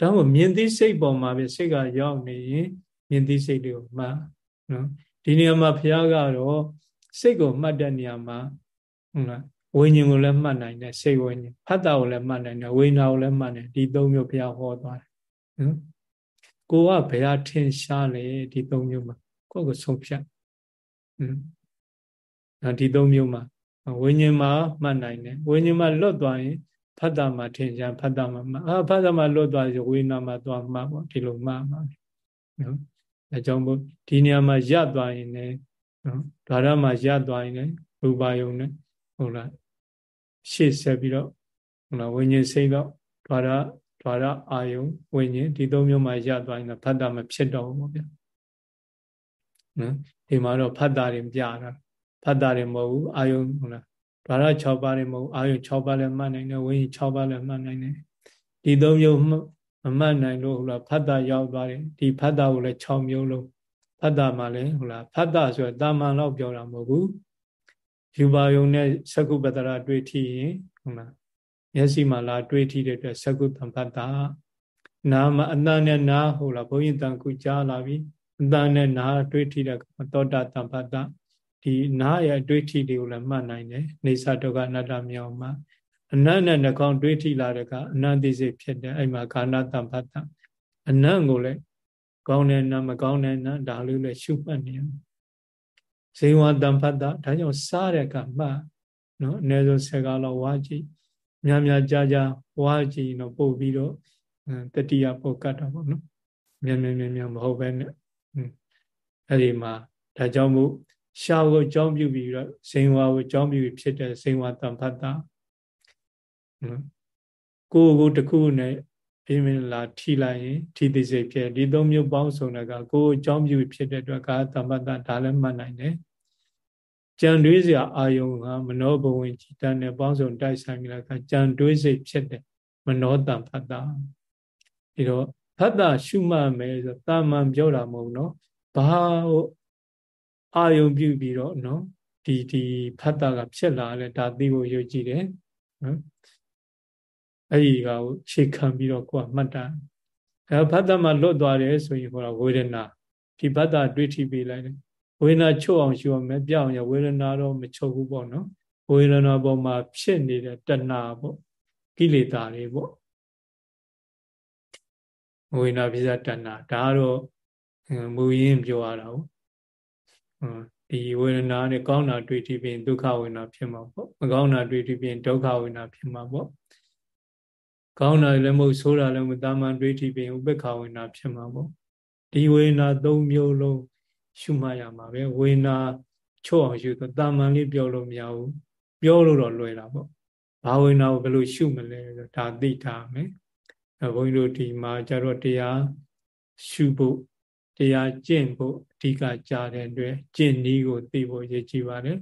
ဒါမှမြင်သိစိတ်ပေါ်မှာပဲစိတ်ကရောက်နေရင်မြင်သိစိတ်တွေကိုမှတ်နော်ဒီနေရာမှာဘုရားကတော့စိတ်ကိုမှတ်တဲ့နေရာမှာဟုတ်လားဝဝိညာဉ်ကိုလည်းမှတ်နိုင်တယ်စိတ်ဝိညာဉ်ဖတ်တာကိုလည်းမှတ်နိုင်တယ်ဝိညာဉ်ကိုလည်းမှတ်နိုင်ဒီသုံးမျိုးဘုရားဟောသွားတယ်နော် ကိုကဘယ်ဟာထင်ရှားလဲဒီသုံးမျိုးမှာကိုယ့်ကိုဆုံးဖြတ်อืมဒီသုံးမျိုးမှာဝိညာဉ်မှာမှတ်နိုင်တယ်ဝိညာဉ်မှာလွတ်သွားရင်ဖတ်တာမှာထင်ရှားဖတ်တာမှာမှအာဖတ်တာမှာလွတ်သွားရင်ဝိညာဉ်မှာသွားမှပေါ့ဒီလိုမှမှာနော်အဲကြောင့်မို့ဒီနေရာမှာရသွားရင်လည်းနော်ဓာရမှာရသွားရင်လည်းရူပါယုံနဲ့ဟုတ်လားရှေ့ဆက်ပြီးတော့ဟုတ်လားဝိညာဉ်စိတ်တော့ဓာရ ဓာရအာယုံဝိညာဉ်ဒီသုံးမျိုးမှာရသွားရင်တော့ဖတ်တာမဖြစ်တော့ဘူးပေါ့ဗျာနော်ဒီမှာတော့ဖတ်တာတွေပြတာဖတ်တာတွေမဟုတ်ဘူးအာယုံဟုတ်လားဓာရ6ပါးတွေမဟုတ်အာယုံ6ပါးလည်းမှတ်နိုင်တယ်ဝိညာဉ်6ပါးလည်းမှတ်နိုင်တယ်ဒီသုံးမျိုးမမှတ်နိုင်လို့ဟုတ်လားဖတ်တာရောက်သွားတယ်ဒီဖတ်တာကိုလည်း6မျိုးလုံးဖတ်တာမှလည်းဟုတ်လားဖတ်တာဆိုတော့တာမန်တော့ပြောတာမဟုတ်ဘူးယူပါယုံနဲ့သကုပတရာတွေ့ထီရင်ဟုတ်လား မျက်စိမှာလာတွေ့ထီတဲ့အတွက်သကုတံဖတ်တာနာမအတန်နဲ့နာဟုတ်လားဘုန်းကြီးတန်ခုကြားလာပြီအတန်နဲ့နာတွေ့ထီတဲ့သောတာတံဖတ်တာဒီနာရဲ့တွေ့ထီတွေကိုလည်းမှတ်နိုင်တယ်နေသဒုက္ခအနတ္တမြောင်မှာအနတ်နဲ့နှကောင်တွေးထိလာတဲ့ကအနတ်သိစိတ်ဖြစ်တယ်အဲ့မှာကာဏတံဖတ်တာအနတ်ကိုလည်းကောင်းတဲ့နာမကောင်းတဲ့နာဒါလေးလည်းရှုမှတ်နေရဇေဝတံဖတ်တာဒါကြောင့်စားတဲ့ကမှနော်အနည်းဆုံး၁၀ကားလောက်ဝါကြည့် များများကြာကြာဝါကြည့်တော့ပို့ပြီးတော့တတိယပုတ်ကတ်တာပေါ့နော်မြန်မြန်မြန်မြန်မဟုတ်ပဲနဲ့အဲ့ဒီမှာဒါကြောင့်မို့ရှားကိုအကြောင်းပြုပြီးတော့ဇေဝကိုအကြောင်းပြုပြီးဖြစ်တဲ့ဇေဝတံဖတ်တာကိုယ်ကိုတခုနဲ့ပြင်းပြင်းလာထိလိုက်ရင်ထိသိစိတ်ဖြစ်ဒီသုံးမျိုးပေါင်းစုံတဲ့ကကိုယ်အကြောင်းပြုဖြစ်တဲ့အတွက်ကာသမ္ပတ္တဒါလည်းမှတ်နိုင်တယ် ကြံတွေးစရာအာယုံကမနောဘဝင်จิตနဲ့ပေါင်းစုံတိုက်ဆိုင်ပြီးတော့ကြံတွေးစိတ်ဖြစ်တဲ့မနောတံဖတ်တာဒီတော့ဖတ်တာရှုမှတ်မယ်ဆိုတာမန်ပြောတာမဟုတ်နော်ဘာအာယုံပြုပြီးတော့နော်ဒီဒီဖတ်တာကဖြစ်လာတယ်ဒါသိဖို့ယုံကြည်တယ်နော်အဲ့ဒီကကိုခြေခံပြီးတော့ကိုယ်ကမှတ်တာအဲဘတ်တမှာလွတ်သွားတယ်ဆိုရင်ဟောဝေဒနာဒီဘတ်တာတွေးထိပေးလိုက်တယ် ဝေဒနာချုပ်အောင်ရှုအောင်မပြောင်းရဝေဒနာတော့မချုပ်ဘူးပေါ့နော်ဝေဒနာပေါ်မှာဖြစ်နေတဲ့တဏှာပေါ့ကိလေသာတွေပေါ့ဝေဒနာပြဇတဏှာဒါကတော့မူရင်းပြောရတာဟုတ်ဒီဝေဒနာနဲ့ကောင်းတာတွေ့ထိပြီးဒုက္ခဝေဒနာဖြစ်မှာပေါ့မကောင်းတာတွေ့ထိပြီးဒုက္ခဝေဒနာဖြစ်မှာပေါ့ကောင်းတာလည်းမဟုတ်ဆိုးတာလည်းမဟုတ်တာမန်တွေးထိပြီးဥပ္ပခာဝေနာဖြစ်မှာပေါ့ဒီဝေနာ၃မျိုးလုံး ရှုမှတ်ရမှာပဲဝေနာချော့အောင်ရှုတော့တာမန်လေးပြောလို့မရဘူးပြောလို့တော့လွယ်တာပေါ့ဘာဝေနာကိုဘယ်လိုရှုမလဲဆိုဒါသိထားမယ်အဲဘုန်းကြီးတို့ဒီမှာကျတော့တရားရှုဖို့တရားကျင့်ဖို့အဓိကကြားတဲ့အတွက်ကျင့်နည်းကိုသိဖို့ရည်ကြည်ပါတယ်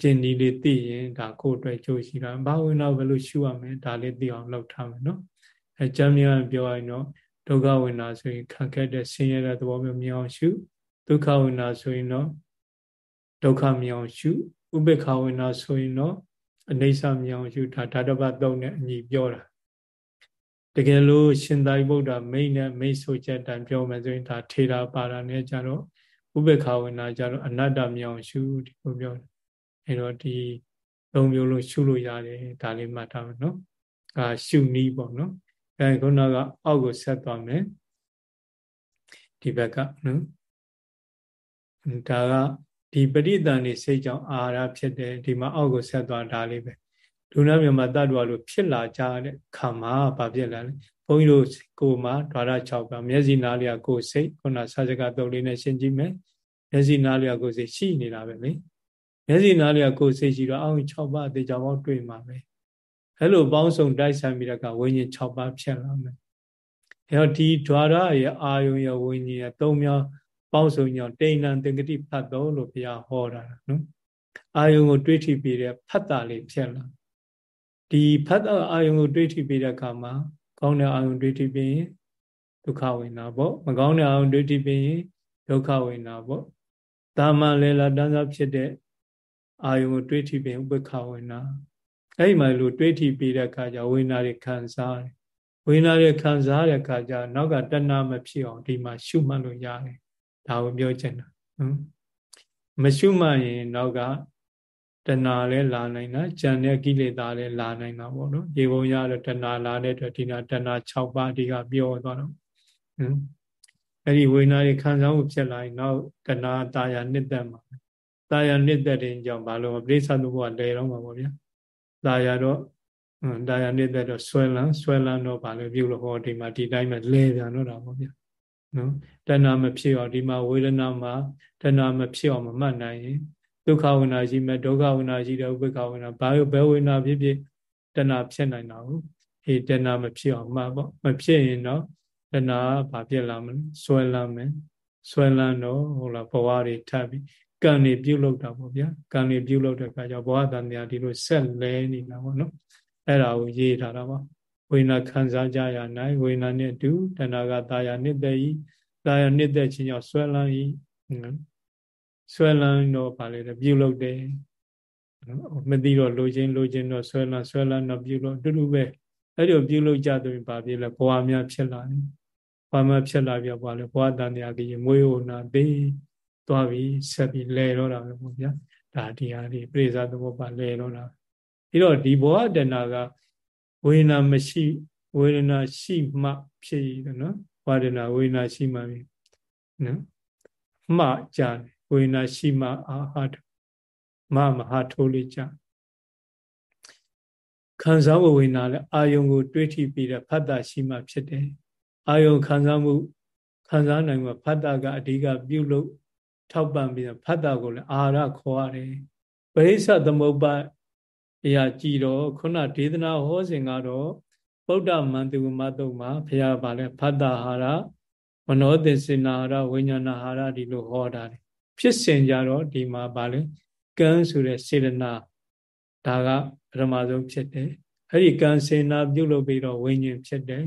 ကျင့်ဒီလေးသိရင်ဒါကိုယ်အတွက်ကြိုးရှိတာဘာဝင်တော့ဘယ်လိုရှုရမလဲဒါလေးသိအောင်လုပ်ထားမယ်နော်အဲကျမ်းများပြောရင်တော့ ဒုက္ခဝင်တာဆိုရင်ခံခဲ့တဲ့ဆင်းရဲတဲ့သဘောမျိုးမြင်အောင်ရှုဒုက္ခဝင်တာဆိုရင်တော့ဒုက္ခမြင်အောင်ရှုဥပေက္ခဝင်တာဆိုရင်တော့အနေဆာမြင်အောင်ရှုဒါဓာတပတ်သုံးနဲ့အညီပြောတာတကယ်လို့ရှင်သာရိပုတ္တမိတ်နဲ့မိတ်ဆိုချက်တန်ပြောမယ်ဆိုရင်ဒါထေတာပါတာနဲ့ကြတော့ဥပေက္ခဝင်တာကြတော့အနတ္တမြင်အောင်ရှုဒီလိုပြောတယ်အဲတော့ဒီသုံးမျိုးလုံးရှုလို့ရတယ်ဒါလေးမှတ်ထားမယ်နော်အာရှုနီးပေါ့နော် အဲခုနကအောက်ကိုဆက်သွားမယ်ဒီဘက်ကနော်ဒါကဒီပရိသန်နေစိတ်ကြောင့်အာဟာရဖြစ်တယ်ဒီမှာအောက်ကိုဆက်သွားဒါလေးပဲဒုနာမြမတတ္တဝါလို့ဖြစ်လာကြတဲ့ခါမှာဘာဖြစ်လာလဲဘုန်းကြီးတို့ကိုမှာဓာရ6ပါမျက်စိနားလျာကိုစိတ်ခုနစာစကတုတ်လေးနဲ့ရှင်းကြည့်မယ်မျက်စိနားလျာကိုစိတ်ရှိနေတာပဲလေမျက်စိနားလေးကကိုယ်စိတ်ရှိတော့အောင်း6ပါးတေချာပေါင်းတွေ့မှာပဲ အဲ့လိုပေါင်းစုံတိုက်ဆိုင်ပြီးတော့ကဝိညာဉ်6ပါးဖြစ်လာမယ်အဲတော့ဒီ द्वार ရဲ့အာယုံရဲ့ဝိညာဉ်ရဲ့သုံးများပေါင်းစုံညောတိဏ္ဍသင်္ကတိဖတ်တော်လို့ဘုရားဟောတာနော်အာယုံကိုတွေးထိပြီးတဲ့ဖတ်တာလေးဖြစ်လာဒီဖတ်တာအာယုံကိုတွေးထိပြီးတဲ့အခါမှာကောင်းတဲ့အာယုံတွေးထိပြီးရင်ဒုက္ခဝေဒနာပေါ့မကောင်းတဲ့အာယုံတွေးထိပြီးရင်ဒုက္ခဝေဒနာပေါ့တာမန်လေလာတန်းစားဖြစ်တဲ့အာယုံကိုတွေးထိပြီးဥပ္ပခဝေနာ အဲ့ဒီမှာလို့တွေးထိပြီးတဲ့အခါကျဝေနာတွေခံစားတယ်ဝေနာတွေခံစားတဲ့အခါကျနောက်ကတဏှာမဖြစ်အောင်ဒီမှာရှုမှတ်လို့ရတယ်ဒါကိုပြောချင်တာနော်မရှုမှတ်ရင်နောက်ကတဏှာလည်းလာနိုင်တာကြံတဲ့ကိလေသာလည်းလာနိုင်တာပေါ့နော်ရေပုံရတော့တဏှာလာတဲ့အတွက်ဒီနာတဏှာ6ပါးအဓိကပြောသွားတော့ဟမ်အဲ့ဒီဝိညာဉ်တွေခံစားမှုဖြစ်လာရင်နောက်တဏှာတာယာနှစ်သက်မှာတာယာနှစ်သက်တဲ့ကြောင့်ဘာလို့ပြိဿသုဘဝလဲတော့မှာပေါ့ဗျာ တာယာတော့တာယာနှစ်သက်တော့ဆွဲလန်းဆွဲလန်းတော့ဘာလို့ပြုလို့ဟောဒီမှာဒီတိုင်းပဲလဲပြန်တော့တာပေါ့ဗျာနော်တဏှာမဖြစ်အောင်ဒီမှာဝေဒနာမှာတဏှာမဖြစ်အောင်မမှတ်နိုင်ရင်ဒုက္ခဝိနာရှိမဲ့ဒုက္ခဝိနာရှိတဲ့ဥပေက္ခဝိနာဘာလို့ဘယ်ဝိနာဖြစ်ဖြစ်တဏှာဖြစ်နိုင်တာဟုတ်အေးတဏှာမဖြစ်အောင်မှတ်ပေါ့မဖြစ်ရင်တော့တဏှာဘာဖြစ်လာမလဲဆွဲလန်းမယ်ဆွဲလန်းတော့ဟုတ်လားဘဝတွေထပ်ပြီး ကံတွေပြုတ်လောက်တာပေါ့ဗျာကံတွေပြုတ်လောက်တဲ့အခါကျဘဝတန်တရားဒီလိုဆက်လဲနေတာပေါ့နော်အဲ့ဒါကိုရေးထားတာပါဝိညာခံစားကြရနိုင်ဝိညာနဲ့အတူတဏှာကတာယာနှစ်သက်ဤတာယာနှစ်သက်ခြင်းကြောင့်ဆွဲလန်းဤဆွဲလန်းတော့ဗာလေပြုတ်လောက်တယ်မသိတော့လိုချင်လိုချင်တော့ဆွဲလန်းဆွဲလန်းတော့ပြုတ်လို့အတူတူပဲအဲ့ဒီပြုတ်လို့ကြတယ်ဗာပြလဲဘဝများဖြစ်လာတယ်ဘာမှဖြစ်လာပြပါလေဘဝတန်တရားကြီးမွေးဟိုနာသေး သွားပြီးဆက်ပြီးလဲတော့တာပဲပေါ့ဗျာဒါဒီဟာဒီပြိဿသဘောပါလဲတော့တာပြီးတော့ဒီဘဝတဏကဝေဒနာမရှိဝေဒနာရှိမှဖြစ်ရနော်ဝေဒနာဝေဒနာရှိမှပြီနော်မှကြတယ်ဝေဒနာရှိမှအာဟာမမဟာထိုးလေးကြခံစားဝေဒနာလည်းအာယုံကို တွေးထိပြီးတဲ့ဖတ်တာရှိမှဖြစ်တယ်အာယုံခံစားမှုခံစားနိုင်မှာဖတ်တာကအဓိကပြုလုပ် ထောက်ပံ့ပြီးဖတ်တာကိုလည်းအာရခေါ်ရတယ်ပရိစ္ဆသမုပ္ပါအရာကြည်တော့ခုနဒေသနာဟောစဉ်ကတော့ဗုဒ္ဓမန္တုမတုံမှာဘုရားဗာလဲဖတ်တာဟာရမနောသစ္စေနာဟာရဝိညာဏဟာရဒီလိုဟောတာတယ်ဖြစ်စဉ်ကြတော့ဒီမှာဗာလဲကံဆိုတဲ့စေတနာဒါကပထမဆုံးဖြစ်တယ်အဲ့ဒီကံစေနာပြုလုပ်ပြီးတော့ဝိညာဉ်ဖြစ်တယ်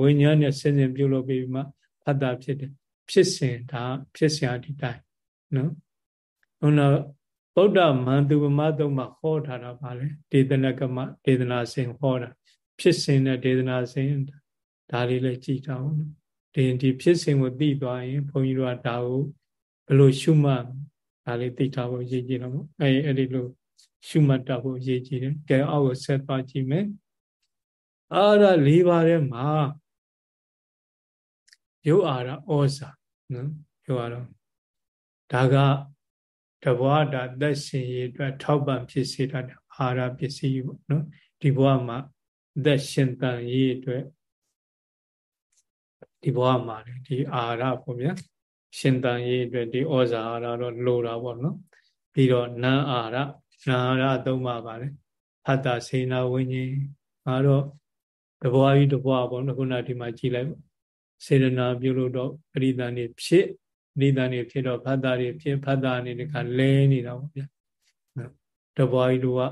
ဝိညာဉ်နဲ့ဆင်းရဲပြုလုပ်ပြီးမှဖတ်တာဖြစ်တယ်ဖြစ်စဉ်ဒါဖြစ်စဉ်အဒီတိုင်း နော်ခုနဗုဒ္ဓမန္တုပမသုံးမှာဟောထားတာပါလေဒေသနကမဒေသနာစဉ်ဟောတာဖြစ်စဉ်နဲ့ဒေသနာစဉ်ဒါလေးလည်းကြည်ကြအောင်ဒီဒီဖြစ်စဉ်ကိုသိသွားရင်ဘုန်းကြီးတို့ကဒါကိုဘယ်လိုရှုမှတ်ဒါလေးသိထားဖို့ရည်ကြည်တော့ပေါ့အဲအဲ့ဒီလိုရှုမှတ်တတ်ဖို့ရည်ကြည်တယ်ကဲအောက်ကိုဆက်သွားကြည့်မယ်အာရ၄ပါးထဲမှာရုပ်အာရဩဇာနော်ရုပ်အာရ ဒါကတဘွားတာသက်ရှင်ရေးအတွက်ထောက်ပံ့ဖြစ်စေတတ်တဲ့အာဟာရပစ္စည်းပေါ့နော်ဒီဘဝမှာသက်ရှင်တန်ရေးအတွက်ဒီဘဝမှာလေဒီအာဟာရပေါ့ဗျာရှင်တန်ရေးအတွက်ဒီဩဇာအာဟာရတော့လိုတာပေါ့နော်ပြီးတော့နံအာဟာရနံအာဟာရသုံးပါပါလေဖတ်တာစေနာဝိညာဉ်ငါတော့တဘွားကြီးတဘွားပေါ့နော်ခုနဒီမှာကြည်လိုက်ပေါ့စေရနာပြုလို့တော့ပရိသန်နေဖြစ် နိဒန်တွေဖြစ်တော့ဖတ်တာတွေဖြစ်ဖတ်တာနေတခါလဲနေတာပေါ့ဗျာတပွားကြီးတို့က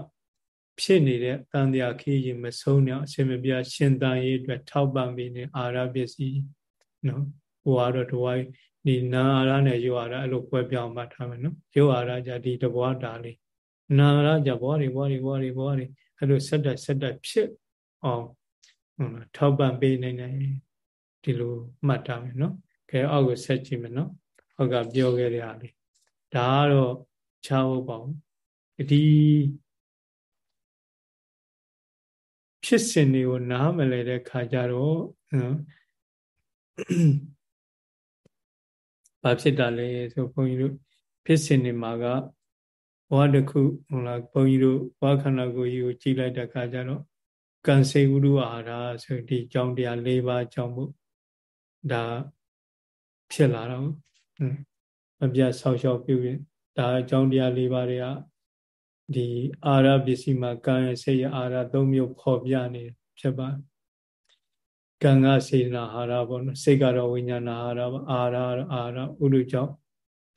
ဖြစ်နေတဲ့တန်တရားခေရင်မဆုံးတော့အရှင်မပြရှင်တန်ရေးအတွက်ထောက်ပံ့ပေးနေအာရပစ္စည်းနော်ဟိုကတော့တပွားကြီးဒီနာအာရနဲ့ယောအာရအဲ့လိုကွဲပြောင်းမှထားမယ်နော်ယောအာရကြဒီတပွားတာလေးနာအာရကြဘွားတွေဘွားတွေဘွားတွေဘွားတွေအဲ့လိုဆက်တက်ဆက်တက်ဖြစ်အောင်ဟုတ်လားထောက်ပံ့ပေးနေနေဒီလိုမှတ်ထားမယ်နော်ခဲအောက်ကိုဆက်ကြည့်မယ်နော် ဟောက်ကပြောခဲ့တဲ့အားလေးဒါကတော့ချားဟုတ်ပါဘူးဒီဖြစ်စဉ်တွေကိုနားမလဲတဲ့ခါကျတော့ဘာဖြစ်တာလဲဆိုဘုန်းကြီးတို့ဖြစ်စဉ်တွေမှာကဘဝတစ်ခုဟုတ်လားဘုန်းကြီးတို့ဘဝခန္ဓာကိုယ်ကြီးကိုကြည်လိုက်တဲ့ခါကျတော့ကံစေဥဒ္ဓအာဟာရဆိုဒီကြောင်းတရား၄ပါးကြောင့်မို့ဒါဖြစ်လာတော့ မပြတ်ဆောက်ရှောက်ပြုရင်ဒါအကြောင်းတရား၄ပါးတွေကဒီအာရပစ္စည်းမှာကံရစိတ်ရအာရ၃မျိုးဖော်ပြနေဖြစ်ပါကံကစေနာအာရပေါ့နော်စိတ်ကတော့ဝိညာဏအာရပါအာရအာရဥဒုကြောင့်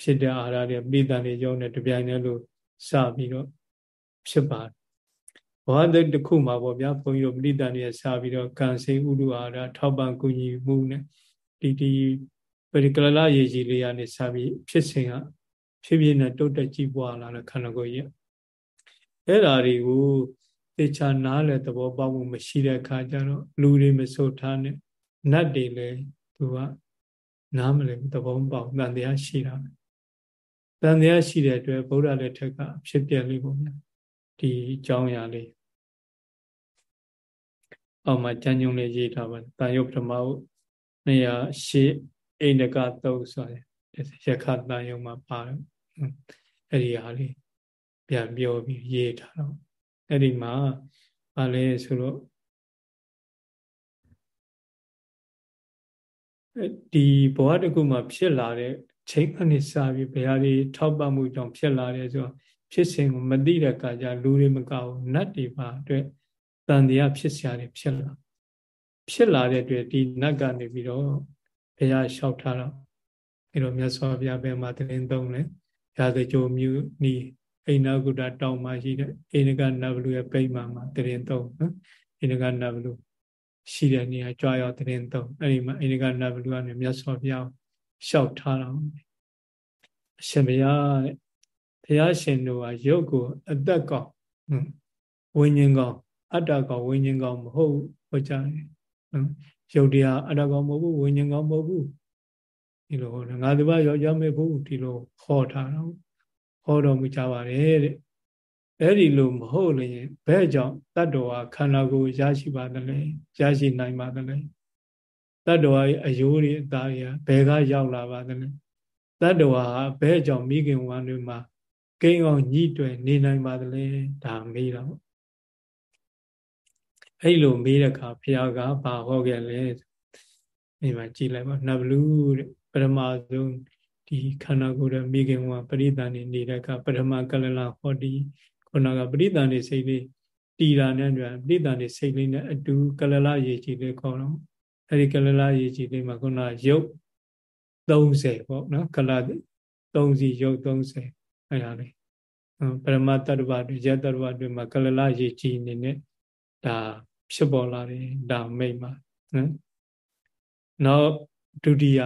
ဖြစ်တဲ့အာရတွေပိဋကံတွေကြောင့်နဲ့တပြိုင်တည်းလို့စပြီးတော့ဖြစ်ပါတယ်ဘောဓတခုမှာပေါ့ဗျာဘုန်းကြီးတို့ပိဋကံတွေစပြီးတော့ကံစေဥဒုအာရထောက်ပံ့ကူညီမှုနဲ့ဒီဒီ ပရိကလလရေကြီးလေးကနေစပြီးဖြစ်စဉ်ကဖြည်းဖြည်းနဲ့တုတ်တက်ကြီးပွားလာတဲ့ခန္ဓာကိုယ်ကြီးအဲ့ဓာတွေကိုတေချာနားလဲသဘောပေါက်မှုမရှိတဲ့အခါကျတော့လူတွေမဆိုထားနဲ့နတ်တွေလည်းသူကနားမလဲသဘောပေါက်တန်တရားရှိတာပဲတန်တရားရှိတဲ့အတွက်ဗုဒ္ဓလက်ထက်ကဖြစ်ပြလေးပေါ့ဗျာဒီအကြောင်းအရာလေးအောက်မှာကျမ်းညုံလေးရေးထားပါတယ်တာယုပထမဟု208 အိန္ဒကသုတ်ဆိုရယ်ရခတာယုံမှာပါတယ်အဲ့ဒီဟာလေးပြန်ပြောပြီးရေးထားတော့အဲ့ဒီမှာဗာလဲဆိုတော့ဒီဘဝတစ်ခုမှာဖြစ်လာတဲ့ချိန်အနေစားပြီးဘယ်ဟာတွေထောက်ပံ့မှုကြောင့်ဖြစ်လာတယ်ဆိုတော့ဖြစ်စဉ်ကိုမသိတဲ့အခါကျလူတွေမကောက်နတ်တွေပါအတွက်တန်တရားဖြစ်စရာတွေဖြစ်လာဖြစ်လာတဲ့အတွက်ဒီနတ်ကနေပြီးတော့ ဘုရားလျှောက်ထားတော့အဲလိုမြတ်စွာဘုရားဘယ်မှာတင်သုံးလဲရာဇကြိုမြူနီအိန္ဒကုတတောင်မှာရှိတဲ့အိန္ဒကနဗလူရဲ့ပိမှမှာတင်သုံးနော်အိန္ဒကနဗလူရှိတဲ့နေရာကြွားရောက်တင်သုံးအဲ့ဒီမှာအိန္ဒကနဗလူကနေမြတ်စွာဘုရားလျှောက်ထားတော့အရှင်ဘုရားတဲ့ဘုရားရှင်တို့ကရုပ်ကိုအသက်ကောင်ဝိညာဉ်ကောင်အတ္တကောင်ဝိညာဉ်ကောင်မဟုတ်ဟောကြားတယ် ရုပ်တရားအတ္တကောင်မဟုတ်ဘူးဝိညာဉ်ကောင်မဟုတ်ဘူးဒီလိုဟောတယ်ငါတပါးယောက်ျားမဲ့ဘူးဒီလိုဟောထားတော့ဟောတော်မူကြပါတယ်တဲ့အဲ့ဒီလိုမဟုတ်ရင်ဘဲကြောင့်တတ္တဝါခန္ဓာကိုယ်ရရှိပါတယ်လေရရှိနိုင်ပါတယ်လေတတ္တဝါရဲ့အယိုးတွေအသားတွေကဘယ်ကရောက်လာပါတယ်လဲတတ္တဝါဟာဘဲကြောင့်မိခင်ဝမ်းတွေမှာကိန်းအောင်ညှိတွယ်နေနိုင်ပါတယ်လေဒါမေးတော့ အဲ့လိုမေးတဲ့အခါဘုရားကဘာဟောခဲ့လဲဒီမှာကြည်လိုက်ပါနဗလူတဲ့ပရမဆုံးဒီခန္ဓာကိုယ်ရဲ့မိခင်ဝမ်းပရိသန်နေနေတဲ့အခါပရမကလလဟောတိခုနကပရိသန်နေစိတ်လေးတီတာနဲ့တွင်ပရိသန်နေစိတ်လေးနဲ့အတူကလလရေကြီးလေးခေါ်တော့အဲ့ဒီကလလရေကြီးလေးမှာခုနရုပ်30ပေါ့နော်ကလ3စီရုပ်30အဲ့ဒါလေးပရမတ္တဝါတွေယတ္တဝါတွေမှာကလလရေကြီးနေနဲ့ ဒါဖြစ်ပေါ်လာတယ်ဒါမိတ်မှာနော်နောက်ဒုတိယ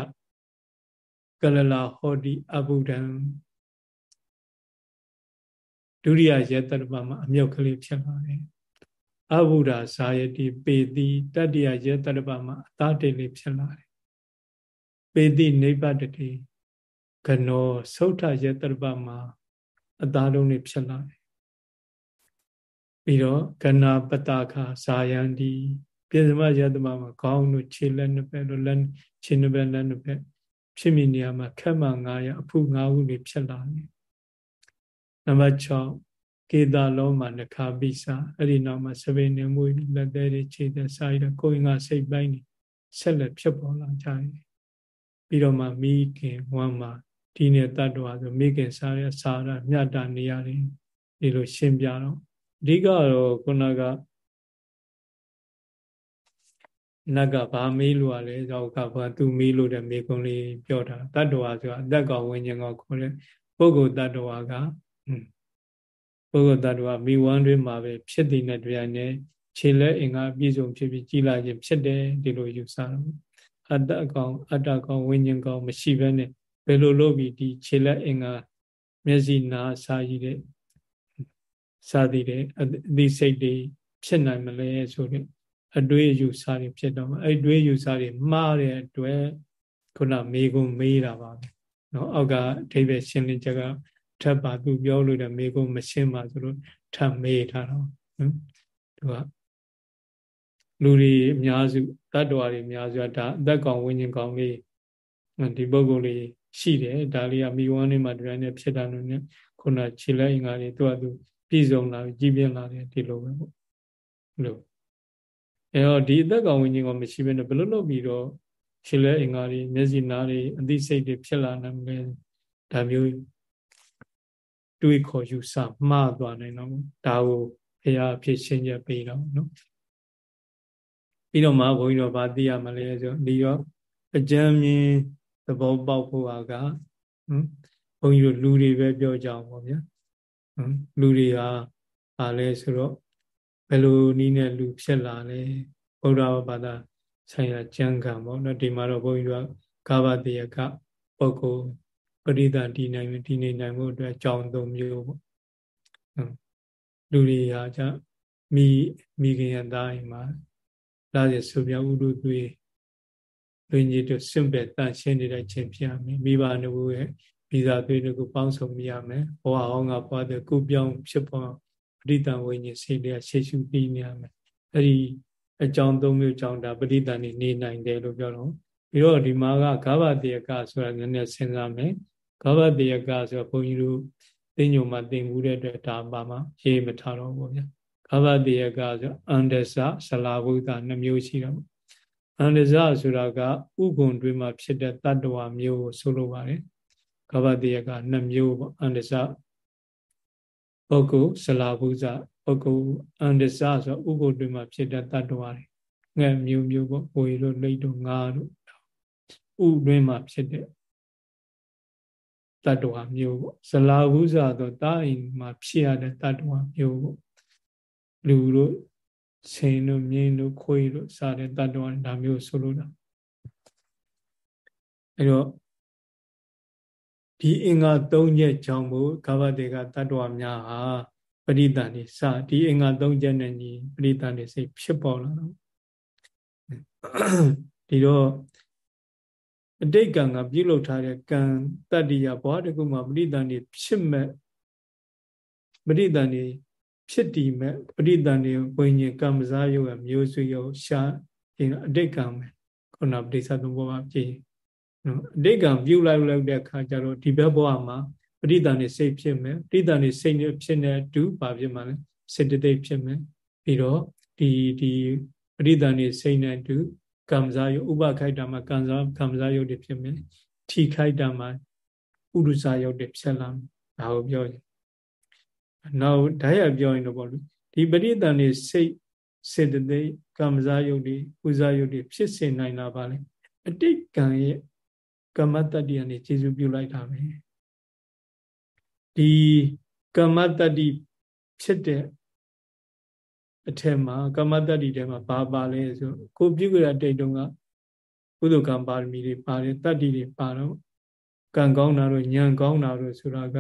ကလလဟောတိအဘုဒံဒုတိယယတ္တဝါမှာအမြုပ်ကလေးဖြစ်လာတယ်အဘုဒ္ဓဇာယတိပေတိတတ္တိယယတ္တဝါမှာအတာတေလေးဖြစ်လာတယ်ပေတိနိဗ္ဗတတိကနောသုထယတ္တဝါမှာအသားလုံးတွေဖြစ်လာတယ် ပြီးတော့ကဏပတခာဇာယန္တိပြေသမယတမမှာခေါင်းတို့ခြေလက်နှစ်ဖက်တို့လက်ခြေနှစ်ဖက်လက်နှစ်ဖက်ဖြစ်မိနေရာမှာခက်မှ900အဖု9ခုတွေဖြစ်လာတယ်နံပါတ်6ကေတာလောမှာနှခါပိစာအဲ့ဒီနောက်မှာစပိနေမွေးလက်သေးတွေခြေသက်စာရတဲ့ကိုယ်ငါစိတ်ပိုင်းနေဆက်လက်ဖြစ်ပေါ်လာကြတယ်ပြီးတော့မှမိခင်ဝမ်းမှာဒီနေ့တတ်တော်ဆိုမိခင်စားရစားရမြတ်တာနေရတယ်ဒီလိုရှင်းပြတော့ အဓိကတော့ခုနကနတ်ကဘာမေးလို့ ਆ လဲဆိုတော့ကဘာသူမေးလို့တဲ့မေကုံးလေးပြောတာတတ္တဝါဆိုတာအသက်ကောင်ဝိညာဉ်ကောင်ခေါ်တဲ့ပုဂ္ဂိုလ်တတ္တဝါကပုဂ္ဂိုလ်တတ္တဝါမိဝမ်းတွင်မှာပဲဖြစ်တည်တဲ့တရားနဲ့ခြေလက်အင်္ဂါပြည့်စုံဖြစ်ပြီးကြီးလာခြင်းဖြစ်တယ်ဒီလိုယူဆတော့အတ္တကောင်အတ္တကောင်ဝိညာဉ်ကောင်မရှိဘဲနဲ့ဘယ်လိုလုပ်ပြီးဒီခြေလက်အင်္ဂါမျက်စိနားစာရည်တဲ့ စသည်တဲ့အသိစိတ်တွေဖြစ်နိုင်မလဲဆိုတဲ့အတွေးယူဆတွေဖြစ်တော့အဲ့တွေးယူဆတွေမှားတဲ့အတွက်ခုနမေကုံမေးတာပါပဲเนาะအောက်ကအထိပ္ပယ်ရှင်းလင်းချက်ကထပ်ပါသူပြောလို့တဲ့မေကုံမရှင်းပါဆိုလို့ထပ်မေးထားတော့နော်သူကလူတွေအများစုတတ္တဝါတွေအများစုကဒါအသက်ကောင်ဝိညာဉ်ကောင်လေးဒီပုဂ္ဂိုလ်လေးရှိတယ်ဒါလေးကမိဝမ်းလေးမှာဒီတိုင်းနဲ့ဖြစ်တာလို့ ਨੇ ခုနခြေလက်အင်္ဂါတွေသူကသူ ပြည့်စုံလာကြီးပြင်းလာတယ်ဒီလိုပဲပေါ့လို့အဲတော့ဒီအသက်ကောင်ဝိညာဉ်ကမရှိဘဲနဲ့ဘယ်လိုလုပ်ပြီးတော့ခြေလက်အင်္ဂါတွေမျက်စိနားတွေအသိစိတ်တွေဖြစ်လာနိုင်မလဲဒါမျိုးတွေးခေါ်ယူဆမှားသွားနိုင်တော့ဒါကိုဘုရားဖြစ်ရှင်းချက်ပေးတော့နော်ပြီးတော့မှဘုန်းကြီးတို့ဗာသိရမလဲဆိုဒီတော့အကြမ်းမြင်သဘောပေါက်ဖို့ဟာကဟမ်ဘုန်းကြီးတို့လူတွေပဲပြောကြအောင်ပေါ့ဗျာ လူတွေဟာဘာလဲဆိုတော့ဘယ်လိုနည်းနဲ့လူဖြစ်လာလဲဗုဒ္ဓဘာသာဆိုင်ရာကျမ်းဂန်ပေါ့နော်ဒီမှာတော့ဘုန်းကြီးတို့ကကာဘတေယကပုဂ္ဂိုလ်ပရိသတ်ဒီနိုင်ဒီနေနိုင်မှုအတွက်အကြောင်းသုံးမျိုးပေါ့လူတွေဟာကြမိမိခင်ရတိုင်းမှာလာရဆုပြဥဒုသွေးတွင်ကြီးတို့စွန့်ပယ်တန့်ရှင်းနေတဲ့ခြင်းဖြစ်ရမယ်မိဘတို့ရဲ့ ဗီဇာသွေးတွေကိုပေါင်းစုံမိရမယ်ဘဝဟောင်းကဘဝတဲ့ကုပြောင်းဖြစ်ပေါ်ပဋိသင်ဝိညာဉ်စိတ်တွေကရှေ့ရှုပြီးနေရမယ်အဲ့ဒီအကြောင်းသုံးမျိုးကြောင့်ဒါပဋိသင်နေနေနိုင်တယ်လို့ပြောတော့ပြီးတော့ဒီမှာကဂါဘတေယကဆိုတာနည်းနည်းစဉ်းစားမယ်ဂါဘတေယကဆိုတော့ဘုန်းကြီးတို့သိညုံမှာသင်မှုတဲ့အတွက်ဒါပါမှရေးမထားတော့ဘူးဗျာဂါဘတေယကဆိုအန္တဇဆလာဝုဒ္ဓနှမျိုးရှိတော့အန္တဇဆိုတာကဥဂုံတွင်မှာဖြစ်တဲ့တတ္တဝမျိုးကိုဆိုလိုပါတယ် ကဗ္ဗတေယက2မျိုးပေါ့အန္တဇပုဂ္ဂိုလ်ဇလာဘုဇပုဂ္ဂိုလ်အန္တဇဆိုဥဂုံတွင်မှာဖြစ်တဲ့တတ္တဝတွေငဲ့မျိုးမျိုးပေါ့ဘွေတို့လိတ်တို့ငါးတို့ဥတွင်မှာဖြစ်တဲ့တတ္တဝမျိုးပေါ့ဇလာဘုဇဆိုတာအိမ်မှာဖြစ်ရတဲ့တတ္တဝမျိုးပေါ့လူတို့ချိန်တို့မြင်းတို့ခွေးတို့စတဲ့တတ္တဝါဒါမျိုးဆိုလိုတာအဲတော့ ဒီအင်္ဂါ၃ချက်ကြောင့်မို့ကဗ္ဗတေကတတ္တဝါများဟာပရိသန်နေစဒီအင်္ဂါ၃ချက်နဲ့ညီပရိသန်နေစိတ်ဖြစ်ပေါ်လာတော့ဒီတော့အတိတ်ကံကပြုလုပ်ထားတဲ့ကံတတ္တိယဘဝတခုမှာပရိသန်နေဖြစ်မဲ့ပရိသန်နေဖြစ်တည်မဲ့ပရိသန်နေဝိညာဉ်ကမ္မဇာယုကမျိုးစုယုရှာရင်အတိတ်ကံပဲခုနပဋိသသုံးဘောပါကြည် နော်အတိတ်ကံပြုလိုက်လိုက်တဲ့အခါကျတော့ဒီဘက်ဘဝမှာပရိသန်နေစိတ်ဖြစ်မယ်ပရိသန်နေစိတ်နဲ့ဖြစ်နေတူဘာဖြစ်မှာလဲစေတသိက်ဖြစ်မယ်ပြီးတော့ဒီဒီပရိသန်နေစိတ်နဲ့တူကံစားယုဥပခိုက်တာမှာကံစားကံစားယုတွေဖြစ်မယ်ထိခိုက်တာမှာဥဒုစာယုတွေဖြစ်လာမယ်ဒါကိုပြောရင်နောက်ဓာတ်ရပြောရင်တော့ပေါ့လူဒီပရိသန်နေစိတ်စေတသိက်ကံစားယုတွေဥစားယုတွေဖြစ်စေနိုင်တာပါလေအတိတ်ကံရဲ့ ကမ္မတ္တိကနေကျေစုပြုလိုက်တာပဲဒီကမ္မတ္တိဖြစ်တဲ့အထက်မှာကမ္မတ္တိထဲမှာဘာပါလဲဆိုကိုပြုကြတဲ့တိတ်တုန်းကကုသကံပါရမီတွေပါတယ်တတ္တိတွေပါတော့ကံကောင်းတာတို့ညံကောင်းတာတို့ဆိုတာက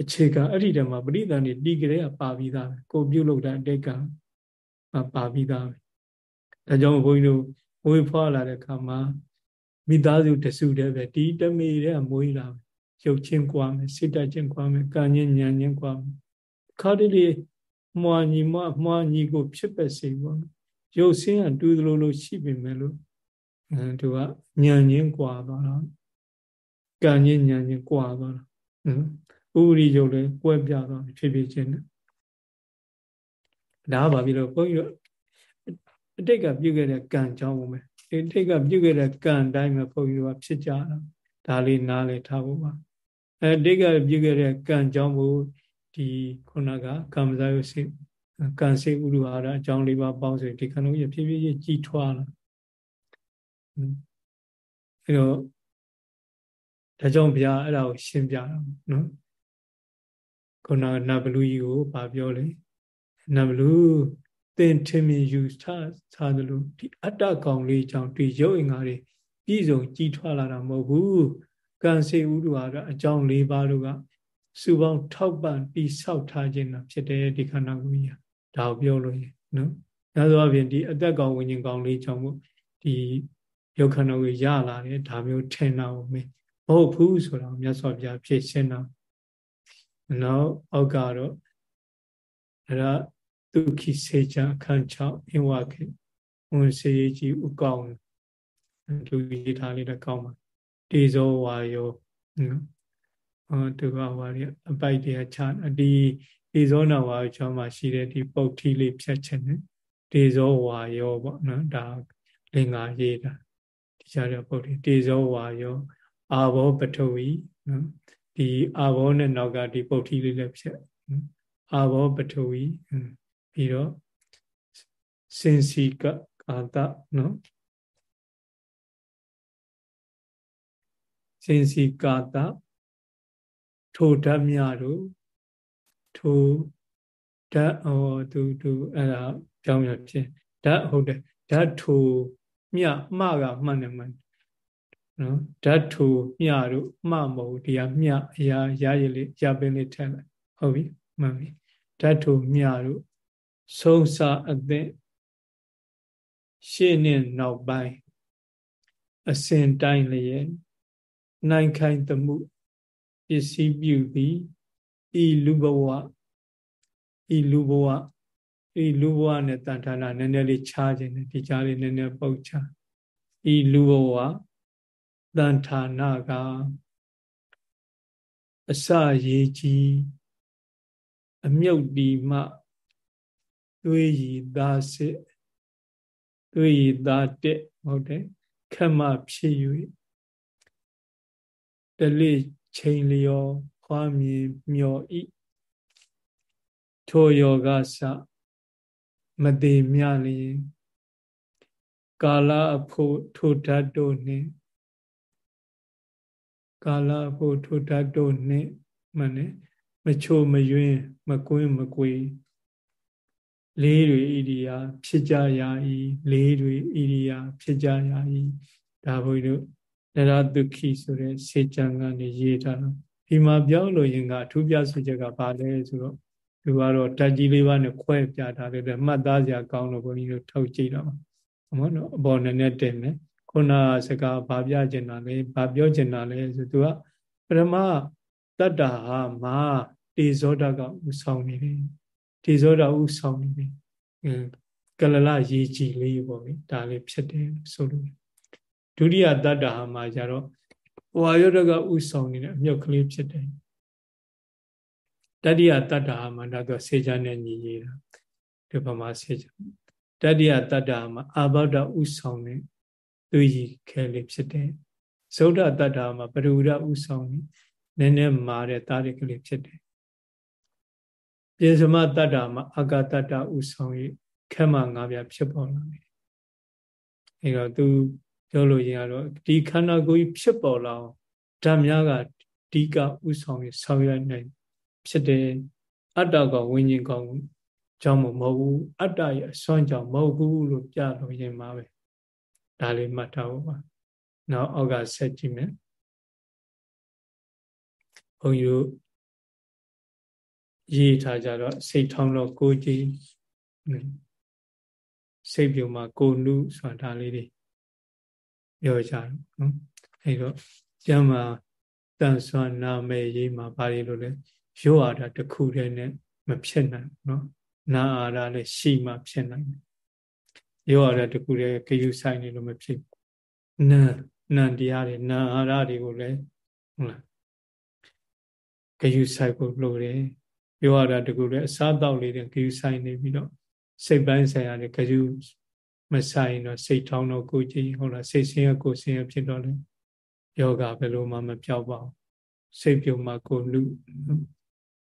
အခြေခံအဲ့ဒီတည်းမှာပရိသန်တွေတီးကြတဲ့ပါပြီးသားပဲကိုပြုတ်လို့တဲ့အတိတ်ကပါပြီးသားပဲဒါကြောင့်ဘုန်းကြီးတို့ဝေဖွာလာတဲ့ခါမှာ မိသားစုတစုတည်းပဲဒီတမေတဲ့မွေးလာရုပ်ချင်းကွာမယ်စိတ်တချင်းကွာမယ်ကံချင်းဉာဏ်ချင်းကွာမယ်ခါတလေမွာညီမမွာညီကို ဖြစ်ပက်စေပေါ့ရုပ်ဆင်းကတူသလိုလိုရှိပေမဲ့လို့အဲသူကဉာဏ်ချင်းကွာသွားတာကံချင်းဉာဏ်ချင်းကွာသွားတာဥပရိယုတ်လည်းကွဲပြားသွားဖြစ်ဖြစ်ချင်းနဲ့ဒါပါပြီလို့ဘုန်းကြီးတို့အတိတ်ကပြုခဲ့တဲ့ကံကြောင့်ပဲ ဒီထိတ်ကပြုခဲ့တဲ့ကံတိုင်းပဲဘုန်းကြီးတို့ကဖြစ်ကြတာဒါလေးနားလည်ထားဖို့ပါအဲတိတ်ကပြုခဲ့တဲ့ကံကြောင့်မို့ဒီခုနကကမ္မဇာယုစိကံစေဥရဟာရအကြောင်းလေးပါပေါင်းဆိုဒီခဏကြီးဖြည်းဖြည်းချင်းကြီးထွားလာအဲတော့ဒါကြောင့်ဘုရားအဲ့ဒါကိုရှင်းပြတာနော်ခုနကနဘလူကြီးကိုဗာပြောလေနဘလူ သင်ထင်မြင်ယူထားထားသလိုဒီအတ္တကောင်လေးကြောင့်ဒီရုပ်အင်္ဂါတွေပြည့်စုံကြီးထွားလာတာမဟုတ်ဘူးကံစေဥဒ္ဓဝါဒအကြောင်း၄ပါးတို့ကစုပေါင်းထောက်ပံ့ပြီးဆောက်ထားခြင်းတာဖြစ်တယ်ဒီခန္ဓာကိုယ်ကြီးဒါကိုပြောလို့ရနော်ဒါဆိုအပြင်ဒီအသက်ကောင်ဝิญဉ်ကောင်လေးကြောင့်မို့ဒီရုပ်ခန္ဓာကိုယ်ရလာတယ်ဒါမျိုးထင်တာမင်းမဟုတ်ဘူးဆိုတော့မြတ်စွာဘုရားဖြည့်ရှင်းတာနောက်အောက်ကတော့အဲ့ဒါ ဒုက္ခိစေချအခန်း6အင်ဝခေဝန်စေကြီးဥကောင်းလူကြီးထားလေးလည်းကောင်းပါတေဇောဝါယောနော်ဟောသူကဝါရအပိုက်တရားချဒီတေဇောနာဝါယောချောင်းမှာရှိတဲ့ဒီပုတ်ထီလေးဖြတ်ခြင်းနဲ့တေဇောဝါယောပေါ့နော်ဒါလင်္ကာရေးတာဒီကြတဲ့ပုတ်ထီတေဇောဝါယောအာဘောပထဝီနော်ဒီအာဘောနဲ့နောက်ကဒီပုတ်ထီလေးလည်းဖြတ်အာဘောပထဝီ ပြီးတော့စင်စီကကာတနော်စင်စီကာတထိုဓာတ်မြတို့ထိုဓာတ်ဟောသူသူအဲ့ဒါကြောင်းရဖြစ်ဓာတ်ဟုတ်တယ်ဓာတ်ထိုမြမှကမှန်တယ်မှန်နော်ဓာတ်ထိုမြတို့မှမဟုတ်ဒီဟာမြအရာရရည်လေးရပင်းလေးထည့်လိုက်ဟုတ်ပြီမှန်ပြီဓာတ်ထိုမြတို့ ဆုံးစအသင့်ရှေ့နဲ့နောက်ပိုင်းအစဉ်တိုင်းလျက်နိုင်ခိုင်သမှုပစ္စည်းပြုသည်ဤလူဘဝဤလူဘဝဤလူဘဝနဲ့တန်ထာနာနည်းနည်းလေးခြားခြင်းနဲ့ဒီကြားလေးနည်းနည်းပုတ်ချဤလူဘဝတန်ထာနာကအစရေးကြီးအမြုပ်ဒီမှ သွေးရည်သားစစ်သွေးရည်သားတက်ဟုတ်တယ်ခမဖြစ်၍တလိချိန်လျောခွာမြင်မျောဤထိုယောဂစမသေးမြလျင်ကာလအဖို့ထိုဓာတ်တို့နှင့်ကာလအဖို့ထိုဓာတ်တို့နှင့်မနဲ့မချိုမယွင်းမကွင်းမကွေ လေးတွေဣရိယာဖြစ်ကြရာဤလေးတွေဣရိယာဖြစ်ကြရာဤဒါဘုန်းကြီးတို့နရတုခိဆိုတဲ့စေချံကနေရေးထားတော့ဒီမှာပြောလို့ရင်ကအထူးပြဆိုချက်ကဘာလဲဆိုတော့သူကတော့ဓာတ်ကြီးလေးပါးနဲ့ခွဲပြထားတယ်တဲ့မှတ်သားစရာကောင်းလို့ဘုန်းကြီးတို့ထုတ်ကြည့်တော့မှာဟုတ်နော်အပေါ်နည်းနည်းတင်မယ်ခုနစကားဘာပြကျင်တာလဲဘာပြောကျင်တာလဲဆိုသူကပရမတတ္တာဟာမာတေဇောဓကဥဆောင်နေတယ် တေဇောဓဥဆောင်နေတယ်ကလလရေကြည်လေးပေါ့လေဒါလေးဖြစ်တယ်ဆိုလို့ဒုတိယတတ္တာဟာမှာကျတော့ဝါယောဓကဥဆောင်နေတဲ့အမြုပ်ကလေးဖြစ်တယ်တတိယတတ္တာဟာမှာဒါတော့စေချာနဲ့ညီရတာဒီပမာစေချာတတိယတတ္တာမှာအာဘောဓဥဆောင်နေသူရည်ခဲလေးဖြစ်တယ်ဇௌဒတတ္တာမှာပရိဝဒဥဆောင်နေနည်းနည်းမာတဲ့တားရကလေးဖြစ်တယ် ပြေစမတတ္တာမှာအာဂတတ္တာဥဆောင်ရခက်မှငါးပြဖြစ်ပေါ်လာတယ်အဲတော့သူပြောလို့ရင်ကတော့ဒီခန္ဓာကိုယ်ကြီးဖြစ်ပေါ်လာအောင်ဓာတ်များကဒီကဥဆောင်ရဆောင်ရနိုင်ဖြစ်တယ်အတ္တကဝိညာဉ်ကောင်ကြောင့်မဟုတ်ဘူးအတ္တရဲ့အစွမ်းကြောင့်မဟုတ်ဘူးလို့ပြလို့ရင်ပါပဲဒါလေးမှတ်ထားဖို့ပါနောက်အောက်ကဆက်ကြည့်မယ်ဘုန်းကြီးတို့ ရေးထားကြတော့စိတ်ထောင်းတော့ကိုကြည်စိတ်ပြုံမှာကိုနုဆိုတာလေးတွေပြောကြတယ်နော်အဲတော့ကျမ်းမှာတန်ဆွမ်းနာမယ်ရေးမှာဘာတွေလို့လဲရောအာတာတစ်ခုတည်းနဲ့မဖြစ်နိုင်နော်နာအာတာလည်းရှိမှဖြစ်နိုင်တယ်ရောအာတာတစ်ခုတည်းခယူဆိုင်နေလို့မဖြစ်နာနန္တရားတွေနာအာရတွေကိုလည်းဟုတ်လားခယူဆိုင်ဖို့လိုတယ် ရောအာတာတစ်ခုတည်းအစားတောက်လေးတွေခယူဆိုင်နေပြီးတော့စိတ်ပိုင်းဆိုင်ရာတွေခယူမဆိုင်တော့စိတ်ထောင်းတော့ကိုကြည့်ဟုတ်လားစိတ်ဆင်းရဲကိုဆင်းရဲဖြစ်တော့လေယောဂဘယ်လိုမှမပြောက်ပါဘူးစိတ်ပြုံမှကိုလူ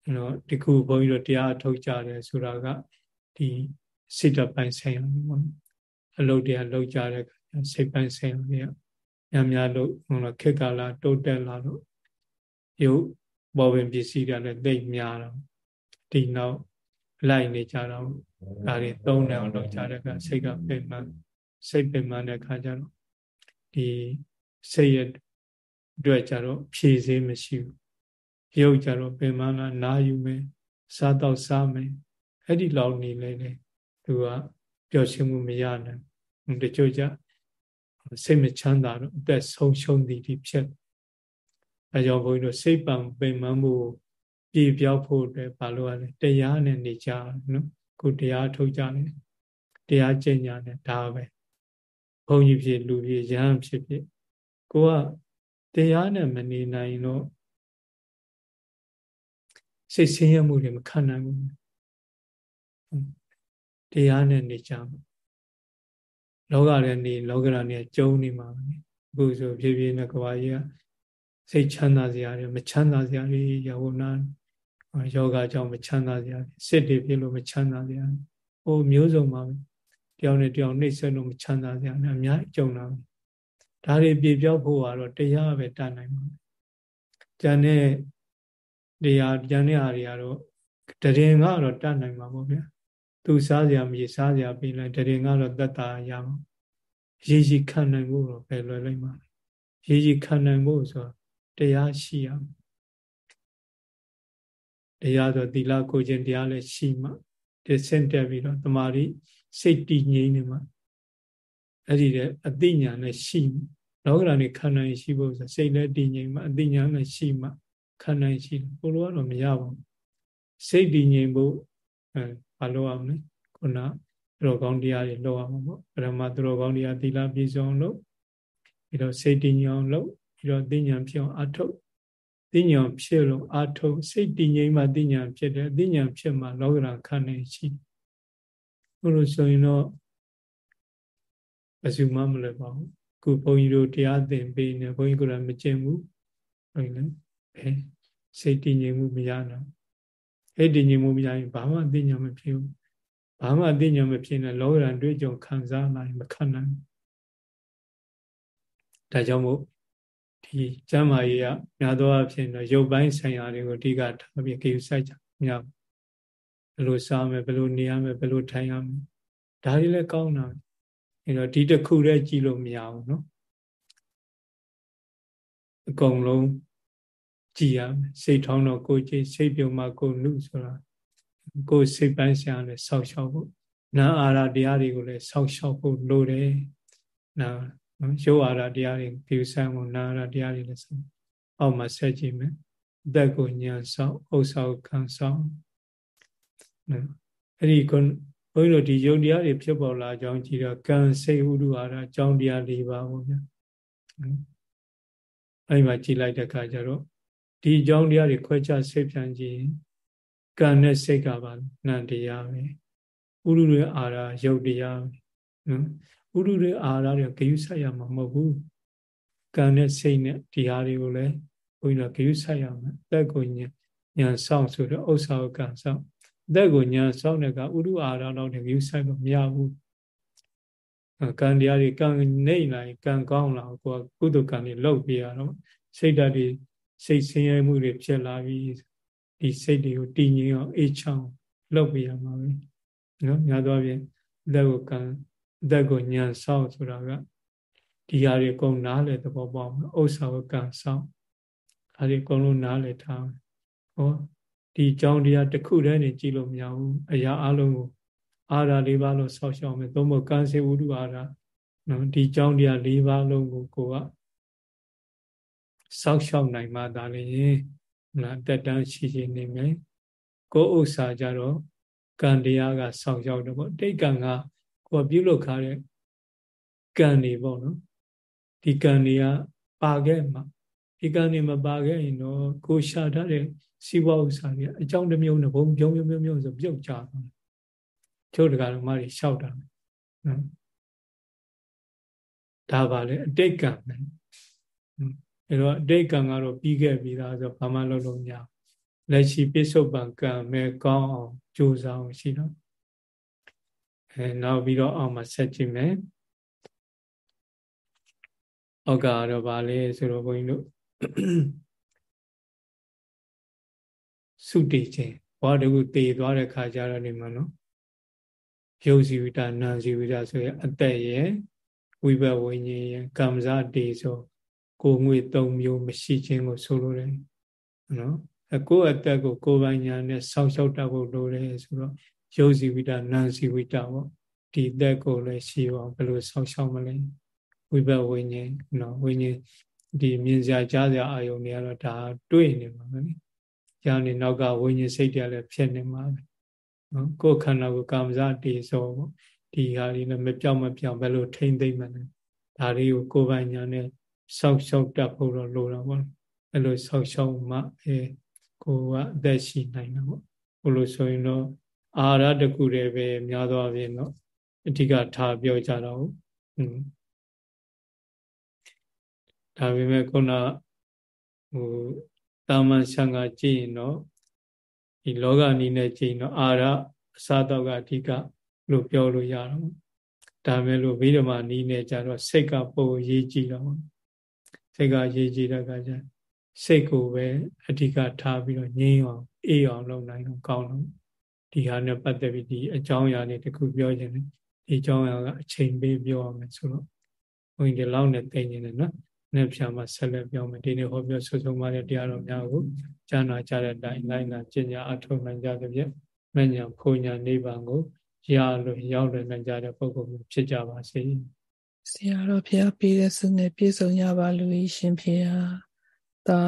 အဲ့တော့ဒီခုဘုန်းကြီးတို့တရားအထုတ်ကြတယ်ဆိုတာကဒီစိတ်တပိုင်းဆိုင်ရာပေါ့အလုပ်တရားလုပ်ကြတဲ့စိတ်ပိုင်းဆိုင်ရာတွေကများများလို့ဟုတ်လားခေတ်ကာလတိုးတက်လာလို့ရုပ်ပေါ်ပင်ပစ္စည်းတွေလည်းသိမ့်များတော့ ဒီနောက်လိုက်နေကြတော့ဒါတွေသုံးနေအောင်လုပ်ကြတဲ့ကစိတ်ကပင်ပန်းစိတ်ပင်ပန်းတဲ့ခါကျတော့ဒီစိတ်ရဲ့အတွက်ကြတော့ဖြည့်စည်းမရှိဘူးရုပ်ကြတော့ပင်ပန်းကနာယူမယ်စားတော့စားမယ်အဲ့ဒီလောက်နေလေလေသူကပျော်ရွှင်မှုမရနိုင်တချို့ကြစိတ်မချမ်းသာတော့အသက်ဆုံးရှုံးသည်ဒီဖြစ်အဲကြောင့်ဘုန်းကြီးတို့စိတ်ပံပင်ပန်း မှုပြေပြောက်ဖို့အတွက်ဘာလို့ရလဲတရားနဲ့နေကြနော်ခုတရားထုတ်ကြတယ်တရားကျင့်ကြတယ်ဒါပဲဘုန်းကြီးဖြစ်လူဖြစ်ရဟန်းဖြစ်ဖြစ်ကိုကတရားနဲ့မနေနိုင်တော့စိတ်ဆင်းရဲမှုတွေမခံနိုင်ဘူးတရားနဲ့နေကြမှာလောကထဲနေလောကရနဲ့ကျုံနေမှာပဲအခုဆိုဖြည်းဖြည်းနဲ့ကဘာကြီးကစိတ်ချမ်းသာစရာတွေမချမ်းသာစရာတွေရဝနာ ယောဂကြောင့်မချမ်းသာစရာစစ်တွေဖြစ်လို့မချမ်းသာစရာဟိုမျိုးစုံပါပဲတယောက်နဲ့တယောက်နှိမ့်ဆက်လို့မချမ်းသာစရာနဲ့အများကြီးကြုံလာတယ်ဒါတွေပြေပြောက်ဖို့ကတော့တရားပဲတတ်နိုင်ပါမယ်။ကျန်တဲ့တရားကျန်တဲ့အားတွေကတော့တရင်ကတော့တတ်နိုင်မှာပေါ့ဗျာ။သူစားစရာမကြီးစားစရာပြီးလိုက်တရင်ကတော့တတ်တာရမှာ။ရေကြီးခံနိုင်ဖို့တော့ပဲလွယ်လိုက်မှာ။ရေကြီးခံနိုင်ဖို့ဆိုတရားရှိရမယ်။ တရားဆိုသီလကိုခြင်းတရားလည်းရှိမှဒီစင့်တက်ပြီးတော့တမာရီစိတ်တည်ငြိမ်နေမှာအဲ့ဒီတဲ့အသိဉာဏ်နဲ့ရှိလောကဓာတ်နဲ့ခန္ဓာရှိဖို့ဆိုစိတ်လည်းတည်ငြိမ်မှအသိဉာဏ်နဲ့ရှိမှခန္ဓာရှိတယ်ဘုလိုကတော့မရပါဘူးစိတ်တည်ငြိမ်ဖို့အဲဘာလို့အောင်လဲခုနသူတော်ကောင်းတရားတွေလောက်အောင်ပေါ့ပရမသူတော်ကောင်းတရားသီလပြည့်စုံလို့ပြီးတော့စိတ်တည်ငြိမ်အောင်လုပ်ပြီးတော့သိဉာဏ်ဖြစ်အောင်အထုတ် သိဉာဏ်ဖြစ်လို့အထုတ်စိတ်တည်ငြိမ်မှသိဉာဏ်ဖြစ်တယ်သိဉာဏ်ဖြစ်မှလောကဓာတ်ခန္ဓာရှိဘုလိုဆိုရင်တော့အစုမမလွယ်ပါဘူးခုဘုန်းကြီးတို့တရားသင်ပေးနေဘုန်းကြီးကလည်းမကျင့်ဘူးဟုတ်လဲအဲစိတ်တည်ငြိမ်မှုမရတော့အဲ့တည်ငြိမ်မှုမရရင်ဘာမှသိဉာဏ်မဖြစ်ဘူးဘာမှသိဉာဏ်မဖြစ်နဲ့လောကဓာတ်တွေ့ကြုံခံစားနိုင်မခံနိုင်ဒါကြောင့်မို့ ဒီကျမ်းမာရေးကများသောအားဖြင့်တော့ရုပ်ပိုင်းဆိုင်ရာတွေကိုအဓိကထားပြီးကြည့်ဆိုင်ကြများဘယ်လိုစားမယ်ဘယ်လိုနေရမယ်ဘယ်လိုထိုင်ရမယ်ဒါတွေလည်းကောင်းတာအဲတော့ဒီတစ်ခုတည်းကြည့်လို့မရဘူးเนาะအကုန်လုံးကြည်ရမယ်စိတ်ထောင်းတော့ကိုကြည်စိတ်ပြုံမှကိုနုဆိုတာကိုစိတ်ပိုင်းဆိုင်ရာလည်းစောက်ရှောက်ဖို့နာအာရတရားတွေကိုလည်းစောက်ရှောက်ဖို့လိုတယ်နာ နော်ရုပ်အာရတရားတွေဖြူဆန်းဖို့နာအာရတရားတွေလည်းဆုံးအောက်မှာဆက်ကြည့်မယ်အသက်ကိုညာဆောင်ဥစ္စာကိုခံဆောင်နော်အဲ့ဒီကွန်ဘုန်းကြီးတို့ဒီယုံတရားတွေဖြစ်ပေါ်လာကြောင်းကြည့်တော့ကံစိတ်ဥဒုအာရအကြောင်းတရား၄ပါးပေါ့ဗျာအဲ့မှာကြည်လိုက်တဲ့အခါကျတော့ဒီအကြောင်းတရားတွေခွဲခြားစိတ်ပြန်ကြည့်ကံနဲ့စိတ်ကပါနံတရားပဲဥရုရဲ့အာရယုတ်တရားပဲနော် ဥရုတွေအာရတွေဂယုဆိုင်ရမှာမဟုတ်ဘူးကံနဲ့စိတ်နဲ့ဒီဟာတွေကိုလည်းဘုန်းကြီးတို့ဂယုဆိုင်ရမှာအသက်ကိုညာညာဆောင်ဆိုတော့ဥစ္စာကိုကံဆောင်အသက်ကိုညာဆောင်တဲ့ကဥရုအာရတော့ဂယုဆိုင်လို့မရဘူးကံတရားတွေကံနေလာရင်ကံကောင်းလာကိုကကုသကံတွေလောက်ပြရတော့စိတ်ဓာတ်တွေစိတ်ဆင်းရဲမှုတွေဖြစ်လာပြီးဒီစိတ်တွေကိုတည်ငြိမ်အောင်အေးချောင်းလောက်ပြရမှာပဲနော်များသောအားဖြင့်လက်ကိုကံ အသက်ကိုညံဆောက်ဆိုတာကဒီဟာတွေအကုန်နားလေသဘောပေါက်မယ်ဥစ္စာကိုကံဆောက်ဒါတွေအကုန်လုံးနားလေထားဟောဒီအကြောင်းတရားတစ်ခုတည်းနေကြည့်လို့မရဘူးအရာအလုံးကိုအာရ၄ပါးလို့ဆောက်ရှောက်မယ်သို့မဟုတ်ကံစေဝုဒ္ဓအာရနော်ဒီအကြောင်းတရား၄ပါးလုံးကိုကိုကဆောက်ရှောက်နိုင်မှသာလေနော်တက်တန်းရှိရှိနေမယ်ကိုယ်ဥစ္စာကြတော့ကံတရားကဆောက်ရှောက်တယ်ပေါ့တိတ်ကံက ကိုယ်ပြုလုပ်ခါတဲ့ကံတွေပေါ့နော်ဒီကံတွေကပါခဲ့မှာဒီကံတွေမပါခဲ့ရင်တော့ကိုရှာထားတဲ့စီးပွားဥစ္စာတွေအကြောင်းတစ်မျိုးနဲ့ဘုံပြုံးပြုံးပြုံးပြုံးဆိုပြုတ်ကြသွားတယ်ချုပ်တကာတော်မတွေလျှောက်တာနော်ဒါပါလေအတိတ်ကံပဲအဲတော့အတိတ်ကံကတော့ပြီးခဲ့ပြီးသားဆိုဘာမှလုပ်လို့မရလက်ရှိပိဿုပံကံမဲ့ကောင်းအောင်ကြိုးစားအောင်ရှိတော့ အဲနောက်ပြီးတော့အောင်မှာဆက်ကြည့်မယ်ဩကတော့ဗာလေဆိုတော့ဘုန်းကြီးတို့စုတည်ခြင်းဘောတကူတည်သွားတဲ့ခါကျတော့နေမှာနော်ယုတ်စီဝိတာနာစီဝိတာဆိုရအသက်ရဲ့ဝိဘဝိညာဉ်ရဲ့ကမ္မဇတေဆိုကိုငွေ၃မျိုးမရှိခြင်းကိုဆိုလိုတယ်နော်အကိုအသက်ကိုကိုယ်ပိုင်ညာနဲ့ဆောက်ရှောက်တတ်ဖို့လိုတယ်ဆိုတော့ ယုတ်စီဝိတာနာစီဝိတာပေါ့ဒီသက်ကိုလည်းရှိအောင်ဘယ်လိုဆောက်ရှောက်မလဲဝိဘဝိညာဉ်နော်ဝိညာဉ်ဒီမြင်စရာကြားစရာအာယုန်တွေကတော့ဒါတွေ့နေမှာပဲ။ကြားနေနောက်ကဝိညာဉ်စိတ်တွေလည်းဖြစ်နေမှာပဲ။နော်ကိုယ်ခန္ဓာကိုကာမဇတေဆိုပေါ့ဒီဟာတွေလည်းမပြောင်းမပြောင်းဘယ်လိုထိမ့်သိမ့်မလဲ။ဒါတွေကိုကိုယ်ပိုင်ညာနဲ့ဆောက်ရှောက်တတ်ဖို့တော့လိုတာပေါ့။အဲ့လိုဆောက်ရှောက်မှအဲကိုကအသက်ရှိနိုင်တာပေါ့။ဘလို့ဆိုရင်တော့ အာရတခုတည်းပဲများသောအားဖြင့်တော့အဓိကထားပြောကြတော့อืมဒါပေမဲ့ခုနဟိုတာမန်ဆံကကြည့်ရင်တော့ဒီလောကနီးနဲ့ကြည့်ရင်တော့အာရအစာတော့ကအဓိကလို့ပြောလို့ရတော့ဒါမဲ့လို့ဗိဓမာနီးနဲ့ကြတော့စိတ်ကပိုရေးကြည့်တော့စိတ်ကရေးကြည့်တဲ့အခါကျစိတ်ကိုပဲအဓိကထားပြီးတော့ငြိမ်းအောင်အေးအောင်လုပ်နိုင်တော့ကောင်းတော့ ဒီဟာနဲ့ပတ်သက်ပြီးဒီအကြောင်းအရာတွေတခုပြောခြင်းတယ်ဒီအကြောင်းအရာကအချိန်ပေးပြောရမယ်ဆိုတော့ဘုန်းကြီးဒီလောက်နဲ့သိနေတယ်နော်နေ့ဖြာမှာဆက်လက်ပြောမယ်ဒီနေ့ဟောပြောဆွဆုံးပါတဲ့တရားတော်များကိုကြားနာကြတဲ့အတိုင်းလိုက်နာကျင့်ကြအထောက်နိုင်ကြသဖြင့်မညာဖုန်ညာနိဗ္ဗာန်ကိုရလို့ရောက်လွယ်နိုင်ကြတဲ့ပုဂ္ဂိုလ်မျိုးဖြစ်ကြပါစေဆရာတော်ဘုရားပေးတဲ့ဆုနဲ့ပြည့်စုံရပါလို့ရှင်ဖေဟာသာ